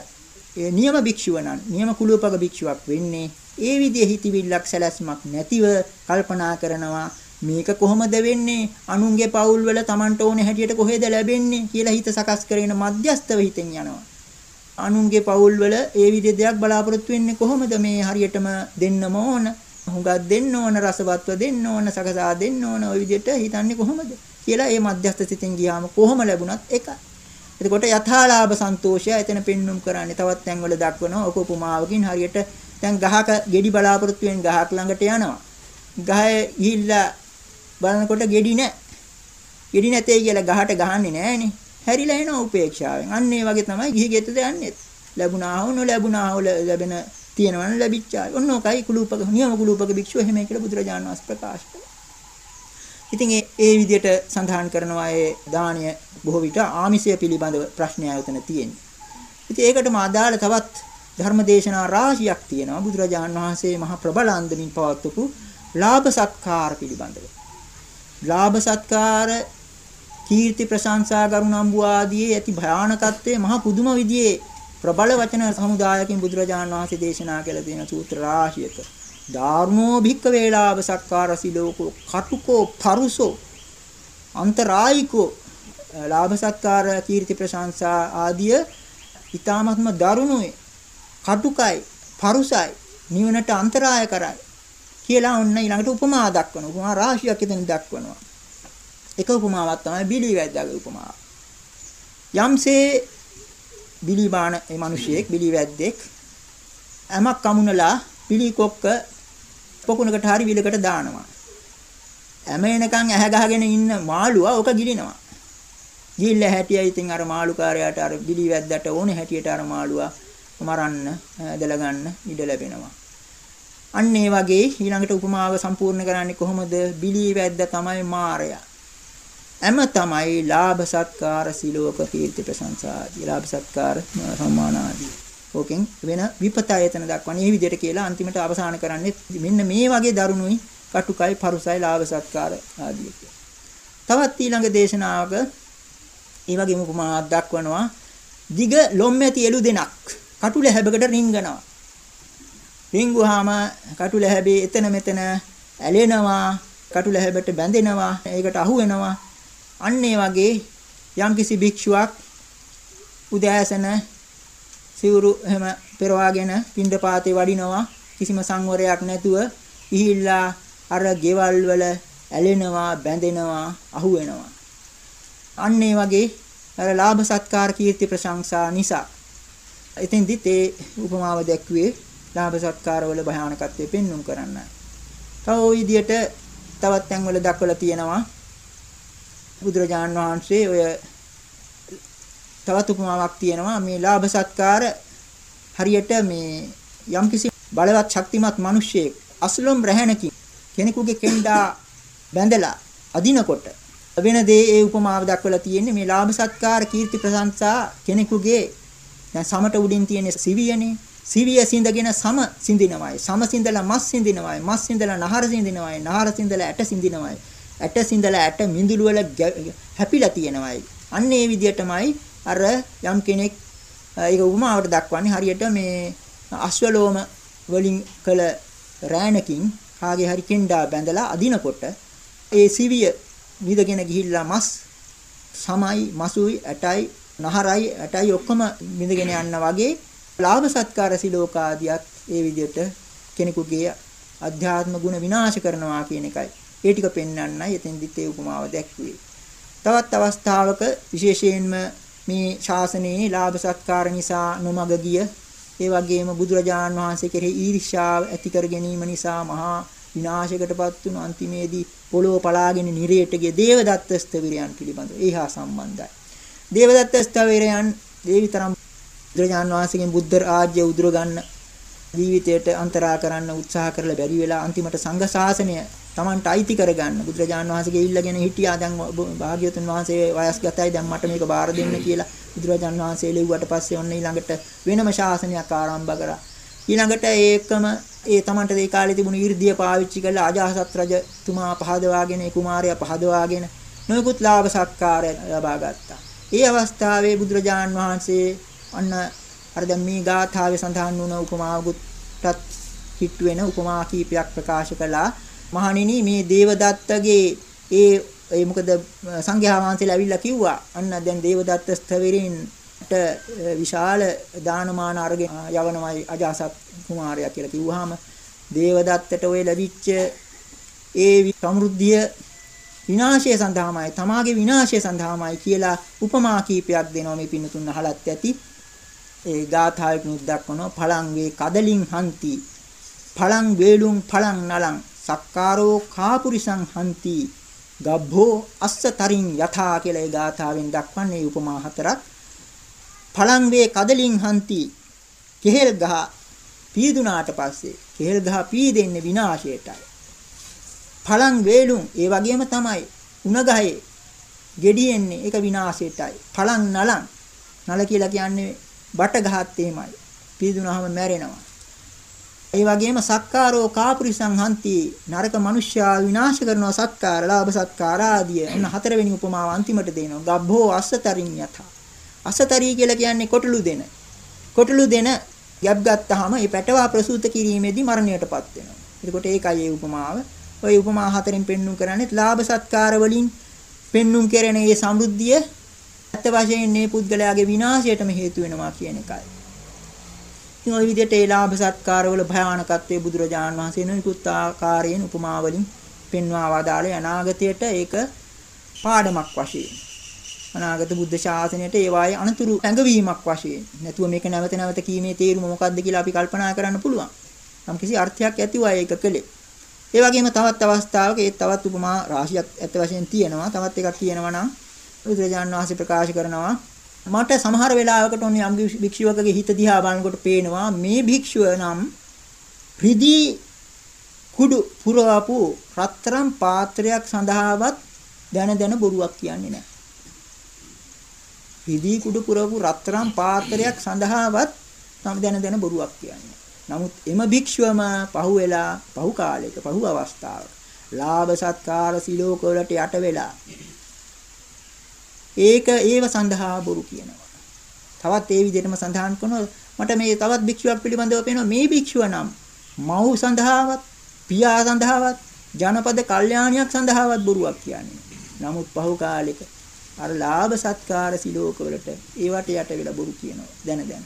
[SPEAKER 1] ඒ නියම භික්ෂුව නම් නියම කුලූපක භික්ෂුවක් වෙන්නේ ඒ විදිහේ හිතවිල්ලක් සැලැස්මක් නැතිව කල්පනා කරනවා මේක කොහොමද වෙන්නේ? අනුන්ගේ පවුල් වල Tamanට ඕනේ හැටියට කොහෙද ලැබෙන්නේ කියලා හිත සකස් කරගෙන මධ්‍යස්තව හිතෙන් යනවා. අනුන්ගේ පවුල් වල ඒ විදිහේ දෙයක් බලාපොරොත්තු වෙන්නේ කොහොමද? මේ හරියටම දෙන්නම ඕන. හුඟක් දෙන්න ඕන රසවත්ව දෙන්න ඕන සකසා දෙන්න ඕන ওই විදිහට හිතන්නේ කොහොමද කියලා ඒ මධ්‍යස්ථ සිතෙන් ගියාම කොහොම ලැබුණත් එකයි. එතකොට යථාලාභ සන්තෝෂය එතන පෙන්눔 කරන්නේ තවත් තැන්වල දක්වනවා ඔක උපමාවකින් හරියට දැන් ගහක ගෙඩි බලාපොරොත්තු වෙන ගහක් ළඟට යනවා. ගහේ ගිහිල්ලා බලනකොට ගෙඩි නැහැ. ගෙඩි නැtei කියලා ගහට ගහන්නේ නැහනේ. හැරිලා එනවා උපේක්ෂාවෙන්. අන්න ඒ වගේ තමයි ගිහි ගෙතද යන්නේ. ලැබුණා හෝ නොලැබුණා හෝ ලැබෙන තියෙනවනේ ලැබිච්චා. ඔන්න ඔකයි කුලූපක නියම කුලූපක භික්ෂුව එහෙම කියලා බුදුරජාණන් වහන්සේ ප්‍රකාශ කළා. ඉතින් ඒ ඒ විදිහට සඳහන් කරනවා ඒ දානීය බොහෝ විට ආමිෂය පිළිබඳව ප්‍රශ්නයක් උතන තියෙන්නේ. ඉතින් ඒකටම අදාළ තවත් ධර්මදේශනා රාශියක් තියෙනවා බුදුරජාණන් වහන්සේ මහා ප්‍රබල අන්දමින් පවත්වපු ලාභ සත්කාර පිළිබඳව. ලාභ සත්කාර කීර්ති ප්‍රශංසා ගරුණම්බු ආදී ඇති භයානකත්වයේ මහා පුදුම විදිහේ ප්‍රබල වචන සමුදායකින් බුදුරජාණන් වහන්සේ දේශනා කළ තියෙන සූත්‍ර රාශියක. ධාර්මෝ භික්ක වේලාව සක්කාරසි ලෝකෝ කටුකෝ පරුසෝ අන්තරායිකෝ ලාභ සත්කාර කීර්ති ප්‍රශංසා ආදිය ඊ타මත්ම දරුණුයි කටුකයි පරුසයි නිවනට අන්තරාය කරයි කියලා ඔන්න ඊළඟට උපමා දක්වනවා. උපමා රාශියක් එතන දක්වනවා. එක උපමාවක් තමයි බිලි වැද්දාගේ උපමාව. යම්සේ බිලි බාන ඒ මිනිසියෙක් බිලි වැද්දෙක් ඇමක් කමුණලා බිලි කොක්ක පොකුණකට හරි විලකට දානවා. ඇම එනකන් ඇහැ ගහගෙන ඉන්න මාළුවා ඕක ගිලිනවා. ගිහිල්ලා හැටියයි ඉතින් අර මාළුකාරයාට අර බිලි වැද්දට ඕනේ හැටියට අර මාළුවා මරන්න ඇදලා ගන්න ඉඩ ලැබෙනවා. අන්න ඒ වගේ ඊළඟට උපමාව සම්පූර්ණ කරන්නේ කොහොමද? බිලි වැද්ද තමයි මාරයා. එම තමයි ලාභ සත්කාර සිලෝක කීර්ති ප්‍රශංසා ආදී ලාභ සත්කාර සම්මාන ආදී. ඕකෙන් වෙන විපතයතන දක්වන්නේ මේ විදිහට කියලා අන්තිමට අවසාන කරන්නේ මෙන්න මේ වගේ දරුණුයි කටුකයි පරුසයි ලාභ සත්කාර ආදී තවත් ඊළඟ දේශනාවක ඒ වගේම උපමාවක් දක්වනවා. දිග ලොම් ඇති එළු දෙනක් කටුල හැබකට රිංගනවා. රිංගුවාම කටුල හැබේ එතන මෙතන ඇලෙනවා කටුල හැබට බැඳෙනවා ඒකට අහු වෙනවා අන්න ඒ වගේ යම්කිසි භික්ෂුවක් උදෑසන සිවුරු එහෙම පෙරවාගෙන පින්ඩපාතේ වඩිනවා කිසිම සංවරයක් නැතුව ඉහිල්ලා අර ගෙවල් වල ඇලෙනවා බැඳෙනවා අහු වෙනවා අන්න ඒ වගේ අර ලාභ සත්කාර කීර්ති ප්‍රශංසා නිසා එතෙන්දිත් ඒ උපමාව දැක්ුවේ ලාභ සත්කාර වල භයානකත්වය පෙන්눔 කරන්න. තව ওই විදියට තවත් තැන්වල දක්වලා තියෙනවා බුදුරජාන් වහන්සේ ඔය තවත් උපමාවක් තියෙනවා මේ ලාභ සත්කාර හරියට මේ යම්කිසි බලවත් ශක්තිමත් මිනිහෙක් අසලොම් රැහැනකින් කෙනෙකුගේ කෙන්ඩා බැඳලා අදිනකොට වෙන දේ ඒ උපමාව දක්වලා තියෙන්නේ මේ ලාභ සත්කාර කීර්ති ප්‍රශංසා කෙනෙකුගේ දැන් සමට උඩින් තියෙන සිවියනේ සිවිය සිඳගෙන සම සිඳිනවයි. සම සිඳලා මස් සිඳිනවයි. මස් සිඳලා නහර සිඳිනවයි. නහර සිඳලා ඇට සිඳිනවයි. ඇට සිඳලා ඇට මිඳුළු වල හැපිලා තියෙනවයි. අන්න ඒ විදිහටමයි අර යම් කෙනෙක් ඒක උපමාවට දක්වන්නේ හරියට මේ අශ්වලෝම වලින් කළ රෑනකින් කාගේ හරි කෙන්ඩා බැඳලා අදිනකොට ඒ සිවිය විදගෙන ගිහිල්ලා මස් සමයි මසුයි ඇටයි නහරයි ඇටයි ඔක්කොම විඳගෙන යන්න වගේ ලාභ සත්කාර සිලෝකාදියත් ඒ විදිහට කෙනෙකුගේ අධ්‍යාත්ම ගුණ විනාශ කරනවා කියන එකයි. ඒ ටික පෙන්වන්නයි එතෙන්දිත් ඒ උපමාව දැක්ුවේ. තවත් අවස්ථාවක විශේෂයෙන්ම මේ ශාසනයේ ලාභ සත්කාර නිසා නොමග ගිය ඒ වගේම බුදුරජාණන් වහන්සේ කෙරෙහි ඊර්ෂ්‍යාව ඇති කර ගැනීම නිසා මහා විනාශයකටපත් වුණු අන්තිමේදී පොළොව පලාගෙන නිරයට ගිය දේවදත්ත ස්තවිරයන් පිළිබඳව ඒහා සම්බන්ධයි. දේවදත්ත ස්තවිරයන් දේවිතරම් බුදුරජාණන් වහන්සේගෙන් බුද්ධ රාජ්‍ය උදුර ගන්න ජීවිතයට අන්තරා කරන්න උත්සාහ කරලා බැරි වෙලා අන්තිමට සංඝ ශාසනය Tamanට අයිති කරගන්න. බුදුරජාණන් වහන්සේගේ ඉල්ලගෙන හිටියා. දැන් භාග්‍යවතුන් වහන්සේ වයස්ගතයි දැන් මට මේක බාර දෙන්න කියලා බුදුරජාණන් වහන්සේ ලෙව්වට පස්සේ ඔන්න ඊළඟට වෙනම ශාසනයක් ආරම්භ කරා. ඊළඟට ඒකම ඒ Tamanට ඒ කාලේ තිබුණු 이르දිය පාවිච්චි කරලා අජාසත් රජතුමා පහදවාගෙන ඒ කුමාරයා පහදවාගෙන නොයෙකුත් ලාභ සත්කාර ලබා ගත්තා. ඒ අවස්ථාවේ බුදුරජාණන් වහන්සේ අන්න අර දැන් මේ ගාථාවේ සඳහන් වුණ උපමාවකුටත් කිට්ටු වෙන උපමා කීපයක් ප්‍රකාශ කළා. මහණෙනි මේ දේවදත්තගේ ඒ ඒ මොකද සංඝයා වහන්සේලා ඇවිල්ලා කිව්වා අන්න දැන් දේවදත්ත ස්තවිරින්ට විශාල දානමාන අරගෙන යවනමයි අජාසත් කුමාරයා කියලා කිව්වහම දේවදත්තට ওই ලැබිච්ච ඒ සමෘද්ධිය විනාශය සඳහාමයි තමාගේ විනාශය සඳහාමයි කියලා උපමා කීපයක් දෙනවා මේ පින්නතුන් අහලත් ඇති. ඒ ගාථාවකින් දක්වනවා පළං වේ කදලින් හන්ති පළං වේලුම් පළං නලං සක්කාරෝ කාපුරිසං හන්ති ගබ්බෝ අස්සතරින් යථා කියලා ඒ ගාථාවෙන් දක්වන්නේ උපමා හතරක් පළං වේ කදලින් හන්ති කෙහෙල් ගහ පීදුනාට පස්සේ කෙහෙල් ගහ පීදෙන්නේ විනාශයටයි පළං වේලුම් ඒ වගේම තමයි උණ ගහේ gediyeන්නේ ඒක විනාශයටයි පළං නලං නල කියලා කියන්නේ බට ගහත් එහෙමයි. පීදුනහම මැරෙනවා. ඒ වගේම සක්කාරෝ කාපුරිසං හන්ති නරක මිනිස්යා විනාශ කරනවා සත්කාර ලාභ සත්කාර ආදිය. එන්න හතරවෙනි උපමාව අන්තිමට දෙනවා. ගබ්බෝ අස්සතරින් යත. අස්සතරී කියලා කියන්නේ කොටලු දෙන. කොටලු දෙන ගැබ් ගත්තාම ඒ පැටවා ප්‍රසූත කිරීමේදී මරණයටපත් වෙනවා. එතකොට ඒකයි ඒ උපමාව. ওই උපමා හතරෙන් පෙන්눔 කරන්නේ ලාභ සත්කාර වලින් පෙන්눔 කරන මේ සමෘද්ධිය ඇත්ත වශයෙන් මේ පුද්ගලයාගේ විනාශයටම හේතු වෙනවා කියන එකයි. ඉතින් ওই විදිහට ඒ ලාභ සත්කාරවල භයානකත්වයේ බුදුරජාණන් වහන්සේ නොයෙකුත් ආකාරයෙන් උපමා වලින් පෙන්වා වදාළේ අනාගතයට ඒක පාඩමක් වශයෙන්. අනාගත බුද්ධ ශාසනයට ඒ වායේ අනතුරු ඇඟවීමක් වශයෙන්. නැතුව මේක නැවත නැවත කීමේ තේරුම මොකක්ද කියලා අපි කල්පනා කරන්න පුළුවන්. නම් කිසි අර්ථයක් ඇතිව ඒක කළේ. ඒ වගේම තවත් අවස්ථාවක ඒ තවත් උපමා රාශියක් ඇත්ත වශයෙන් තියෙනවා. තවත් එකක් තියෙනවා නම් බුදුරජාණන් වහන්සේ ප්‍රකාශ කරනවා මට සමහර වෙලාවකට ඔන්න යම් භික්ෂුවකගේ හිත දිහා බලනකොට පේනවා මේ භික්ෂුව නම් රිදී කුඩු පුරවපු රත්තරන් පාත්‍රයක් සඳහාවත් දැන දැන බොරුවක් කියන්නේ නැහැ. රිදී කුඩු පුරවපු රත්තරන් පාත්‍රයක් සඳහාවත් තම දැන දැන බොරුවක් කියන්නේ. නමුත් එම භික්ෂුවම පහුවෙලා පහු කාලයක පහු අවස්ථාවක ලාභ සත්කාර සිලෝක වලට යට වෙලා ඒක ඒව සඳහා බොරු කියනවා. තවත් ඒ විදිහටම සඳහන් කරනවා මට මේ තවත් භික්ෂුවක් පිළිබඳව පේනවා මේ භික්ෂුව නම් මව් සඳහාවත් පියා සඳහාවත් ජනපද කල්යාණියක් සඳහාවත් බොරුවක් කියන්නේ. නමුත් පහු කාලෙක අර ලාභ සත්කාර සිලෝක වලට ඒවට යට වෙලා බොරු කියනවා දැන දැන.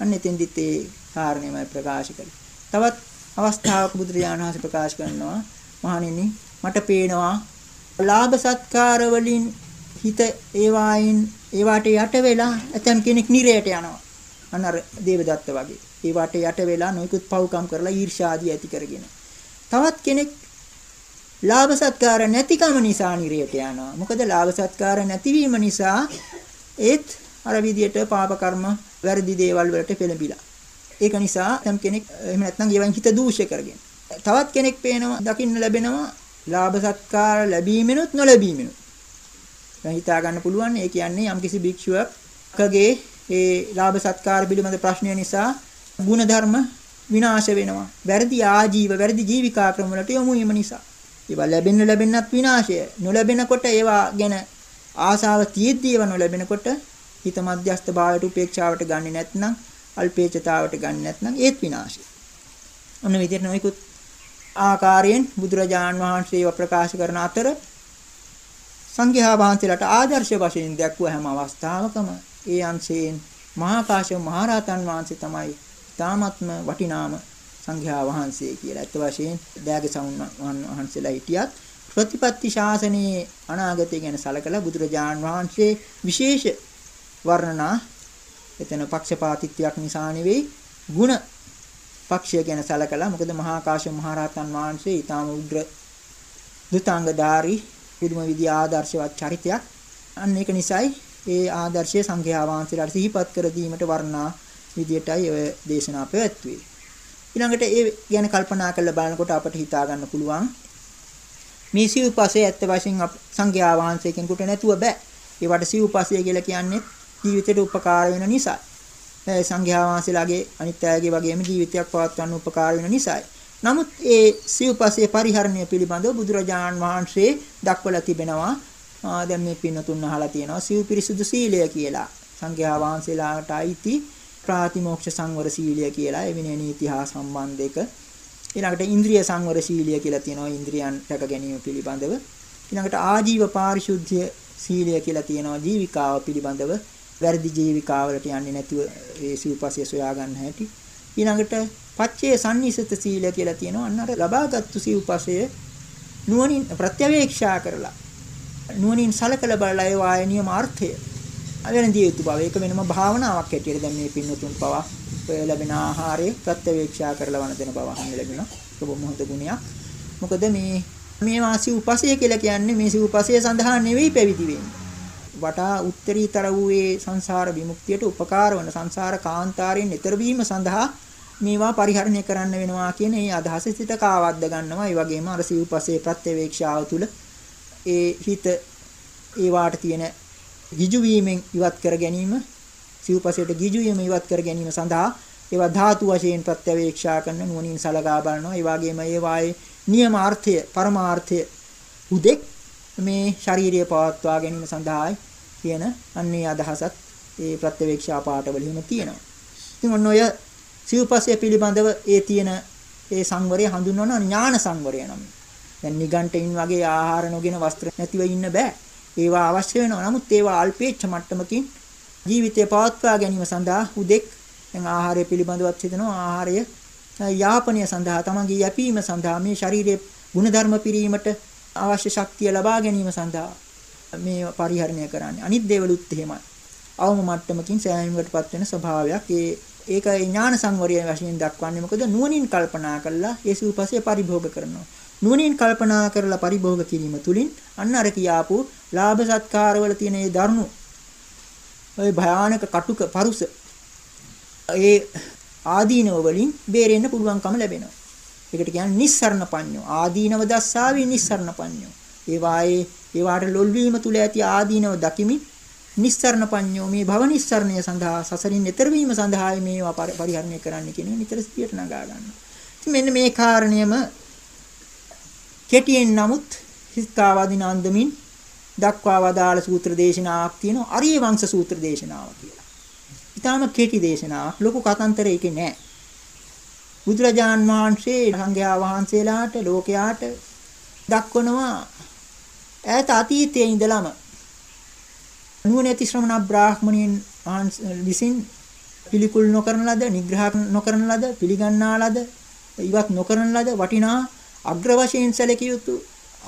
[SPEAKER 1] අන්න එතෙන්දිත් ඒ කාරණේමයි ප්‍රකාශ කළේ. තවත් අවස්ථාවක බුදුරජාණන් වහන්සේ ප්‍රකාශ කරනවා මහණෙනි මට පේනවා ලාභ සත්කාර වලින් හිත ඒවායින් ඒවාට යට වෙලා ඇතම් කෙනෙක් නිරයට යනවා. අන්න අර දේවදත්ත වගේ. ඒවාට යට වෙලා නොයෙකුත් පව්කම් කරලා ඊර්ෂ්‍යාදී ඇති කරගෙන. තවත් කෙනෙක් ලාභ සත්කාර නැතිකම නිසා නිරයට යනවා. මොකද ලාභ සත්කාර නැතිවීම නිසා ඒත් අර විදියට පාප කර්ම වැරදි දේවල් වලට පෙළඹිලා. ඒක නිසා යම් කෙනෙක් එහෙම නැත්නම් ඒවෙන් හිත දූෂ්‍ය කරගෙන. තවත් කෙනෙක් පේනවා දකින්න ලැබෙනවා ලාභ සත්කාර ලැබීමෙනුත් නොලැබීමෙනුත්. දැන් හිතා ගන්න පුළුවන් ඒ කියන්නේ යම්කිසි භික්ෂුවකගේ ඒ ලාභ සත්කාර පිළිබඳ ප්‍රශ්නය නිසා ಗುಣධර්ම විනාශ වෙනවා. වැරදි ආජීව, වැරදි ජීවිකා ක්‍රම වලට යොමු වීම නිසා. ඒවා ලැබෙන්න ලැබෙන්නත් විනාශය. නොලැබෙනකොට ඒවා ගැන ආසාව තියෙද්දී ඒවා නොලැබෙනකොට හිත මධ්‍යස්ථ භාවයට උපේක්ෂාවට ගන්නේ නැත්නම් අල්පේචතාවට ගන්නේ නැත්නම් ඒත් විනාශය. ඔන්න විදිහට නොයිකුත් ආකාරයෙන් බුදුරජාන් වහන්සේව ප්‍රකාශ කරන අතර සංඝයා වහන්සේලාට ආදර්ශ වශයෙන් දැක්වුව හැම අවස්ථාවකම ඒ අංශයෙන් මහා කාශ්‍යප මහරහතන් වහන්සේ තමයි තාමත්ම වටිනාම සංඝයා වහන්සේ කියලා. අත් වශයෙන් දයාග සමුන් වහන්සේලා හිටියත් ප්‍රතිපත්ති ශාසනයේ අනාගතය ගැන සලකලා බුදුරජාන් වහන්සේ විශේෂ වර්ණනා එතන පක්ෂපාතිත්වයක් නිසා නෙවෙයි ಗುಣ පක්ෂය ගැන සලකලා මොකද මහා කාශ්‍යප මහරහතන් වහන්සේ ඊටාම උග්‍ර දුතාංගධාරී පුදුම විදි ආදර්ශවත් චරිතයක්. අන්න ඒක නිසායි ඒ ආදර්ශය සංඝයා වහන්සේලාට සිහිපත් කර දීමට වර්ණා විදියටයි ඔය දේශනා පැවැත්වුවේ. ඊළඟට ඒ ගැන කල්පනා කරලා බලනකොට අපට හිතා ගන්න පුළුවන් මේ සිව්පසේ ඇත්ත වශයෙන් සංඝයා වහන්සේ කෙනෙකුට නැතුව බෑ. ඒවට සිව්පසය කියලා කියන්නේ ජීවිතයට උපකාර වෙන නිසා සංඝයා වහන්සේලාගේ අනිත් අයගේ වගේම ජීවිතයක් පවත්වන්න උපකාර වෙන නිසායි. නමුත් ඒ සිව්පස්සේ පරිහරණය පිළිබඳව බුදුරජාණන් වහන්සේ දක්වලා තිබෙනවා. දැන් මේ පින්නතුන් අහලා තියෙනවා සිව් පිරිසුදු සීලය කියලා. සංඝයා වහන්සේලාට අයිති ප්‍රාතිමෝක්ෂ සංවර සීලය කියලා එවිනේ නීතිහා සම්බන්ධයක ඊළඟට ඉන්ද්‍රිය සංවර සීලය කියලා තියෙනවා ඉන්ද්‍රියන් රැක ගැනීම පිළිබඳව ඊළඟට ආජීව පාරිශුද්ධ්‍ය සීලය කියලා තියෙනවා ජීවිකාව පිළිබඳව වැරදි ජීවිකාවලට යන්නේ නැතුව ඒ සිව්පසය සොයා ගන්න හැටි. ඊළඟට පච්චේ සම්නිසිත සීල කියලා තියෙනවා. අන්න අර ලබාගත්තු සිව්පසය නුවණින් ප්‍රත්‍යවේක්ෂා කරලා නුවණින් සලකලා බලලා ඒ වාය නියම අර්ථය අවැරඳිය යුතු බව. ඒක වෙනම භාවනාවක් හැටියට දැන් මේ පින්නතුන් පවා ඔය ලැබෙන ආහාරය ප්‍රත්‍යවේක්ෂා කරලා වන දෙන බව අහන්න ලැබෙනවා. ඒක බොහොම හොඳ ගුණයක්. මොකද මේ මේ වාසි උපසය කියලා කියන්නේ මේ සිව්පසය සඳහා නෙවෙයි පැවිදි වෙන්නේ. වටා උත්තරීතර වූයේ සංසාර විමුක්තියට උපකාර වන සංසාර කාන්තාරයෙන් ඈතර වීම සඳහා මේවා පරිහරණය කරන්න වෙනවා කියන ඒ අදහස සිත කාවද්ද ගන්නවා. ඒ වගේම අර සිව්පසේ ප්‍රත්‍යවේක්ෂාව තුළ ඒ හිත ඒ වාට තියෙන ගිජු වීමෙන් ඉවත් කර ගැනීම සිව්පසයට ගිජු වීම ඉවත් කර ගැනීම සඳහා ඒවා ධාතු වශයෙන් ප්‍රත්‍යවේක්ෂා කරන නුවණින් සලකා බලනවා. ඒ වගේම ඒ වායේ නියමාර්ථය, පරමාර්ථය උදෙක් මේ ශාරීරිය පවත්වා ගැනීම සඳහායි කියන අන්නේ අදහසත් ඒ ප්‍රත්‍යවේක්ෂා පාඨවලෙහිම තියෙනවා. ඉතින් ඔන්න ඔය සිව්පසය පිළිබඳව ඒ තියෙන ඒ සංවරය හඳුන්වන ඥාන සංවරය නම්. දැන් නිගණ්ඨයින් වගේ ආහාර නොගෙන වස්ත්‍ර නැතිව ඉන්න බෑ. ඒවා අවශ්‍ය වෙනවා. නමුත් ඒවා අල්පේච්ඡ මට්ටමකින් ජීවිතය පවත්වා ගැනීම සඳහා උදෙක් දැන් ආහාරය පිළිබඳවත් හිතනවා ආහාරය යාපනය සඳහා තමන්ගේ යැපීම සඳහා මේ ශරීරයේ ಗುಣධර්ම පිරීමට අවශ්‍ය ශක්තිය ලබා ගැනීම සඳහා මේ පරිහරණය කරන්නේ. අනිත් දේවලුත් එහෙමයි. අවම මට්ටමකින් සෑහීමකටපත් වෙන ස්වභාවයක් ඒ ඒක ඥාන සංවරය වශයෙන් දක්වන්නේ මොකද නුවණින් කල්පනා කළා ඒ සූපසය පරිභෝග කරනවා. නුවණින් කල්පනා කරලා පරිභෝග කිරීම තුළින් අන්න අර කියාපු ලාභ සත්කාරවල තියෙන ඒ ධර්ම ඔය භයානක කටුක පරුස ඒ ආදීනව වලින් බේරෙන්න පුළුවන්කම ලැබෙනවා. ඒකට කියන්නේ නිස්සරණ පඤ්ඤෝ. ආදීනව දස්සාවේ නිස්සරණ පඤ්ඤෝ. ඒ වායේ ඒ වාට ලොල් වීම තුල ඇති ආදීනව දකිමින් නිස්සරණ පඤ්ඤෝ මේ භව නිස්සරණය සඳහා සසරින් එතර වීම සඳහායි මේවා පරිහරණය කරන්න කියන නිතර සිටියට නගා ගන්නවා. ඉතින් මෙන්න මේ කාරණයම කෙටියෙන් නමුත් හිස්කාවාදින අන්දමින් දක්වා වදාළ සූත්‍ර දේශනාවක් තියෙනවා අරිය වංශ සූත්‍ර දේශනාව කියලා. ඊටාම කෙටි දේශනාවක් ලොකු කතන්තරය ඒකේ නෑ. බුදුරජාන් වහන්සේ සංඝයා වහන්සේලාට ලෝකයාට දක්වනවා ඈත අතීතයේ ඉඳලම නුවණැති ශ්‍රමණ බ්‍රාහ්මණයන් විසින් පිළිකුල් නොකරන ලද නිග්‍රහ නොකරන ලද පිළිගන්නා ලද ඉවත් නොකරන ලද වටිනා අග්‍ර වශයෙන් සැලකිය යුතු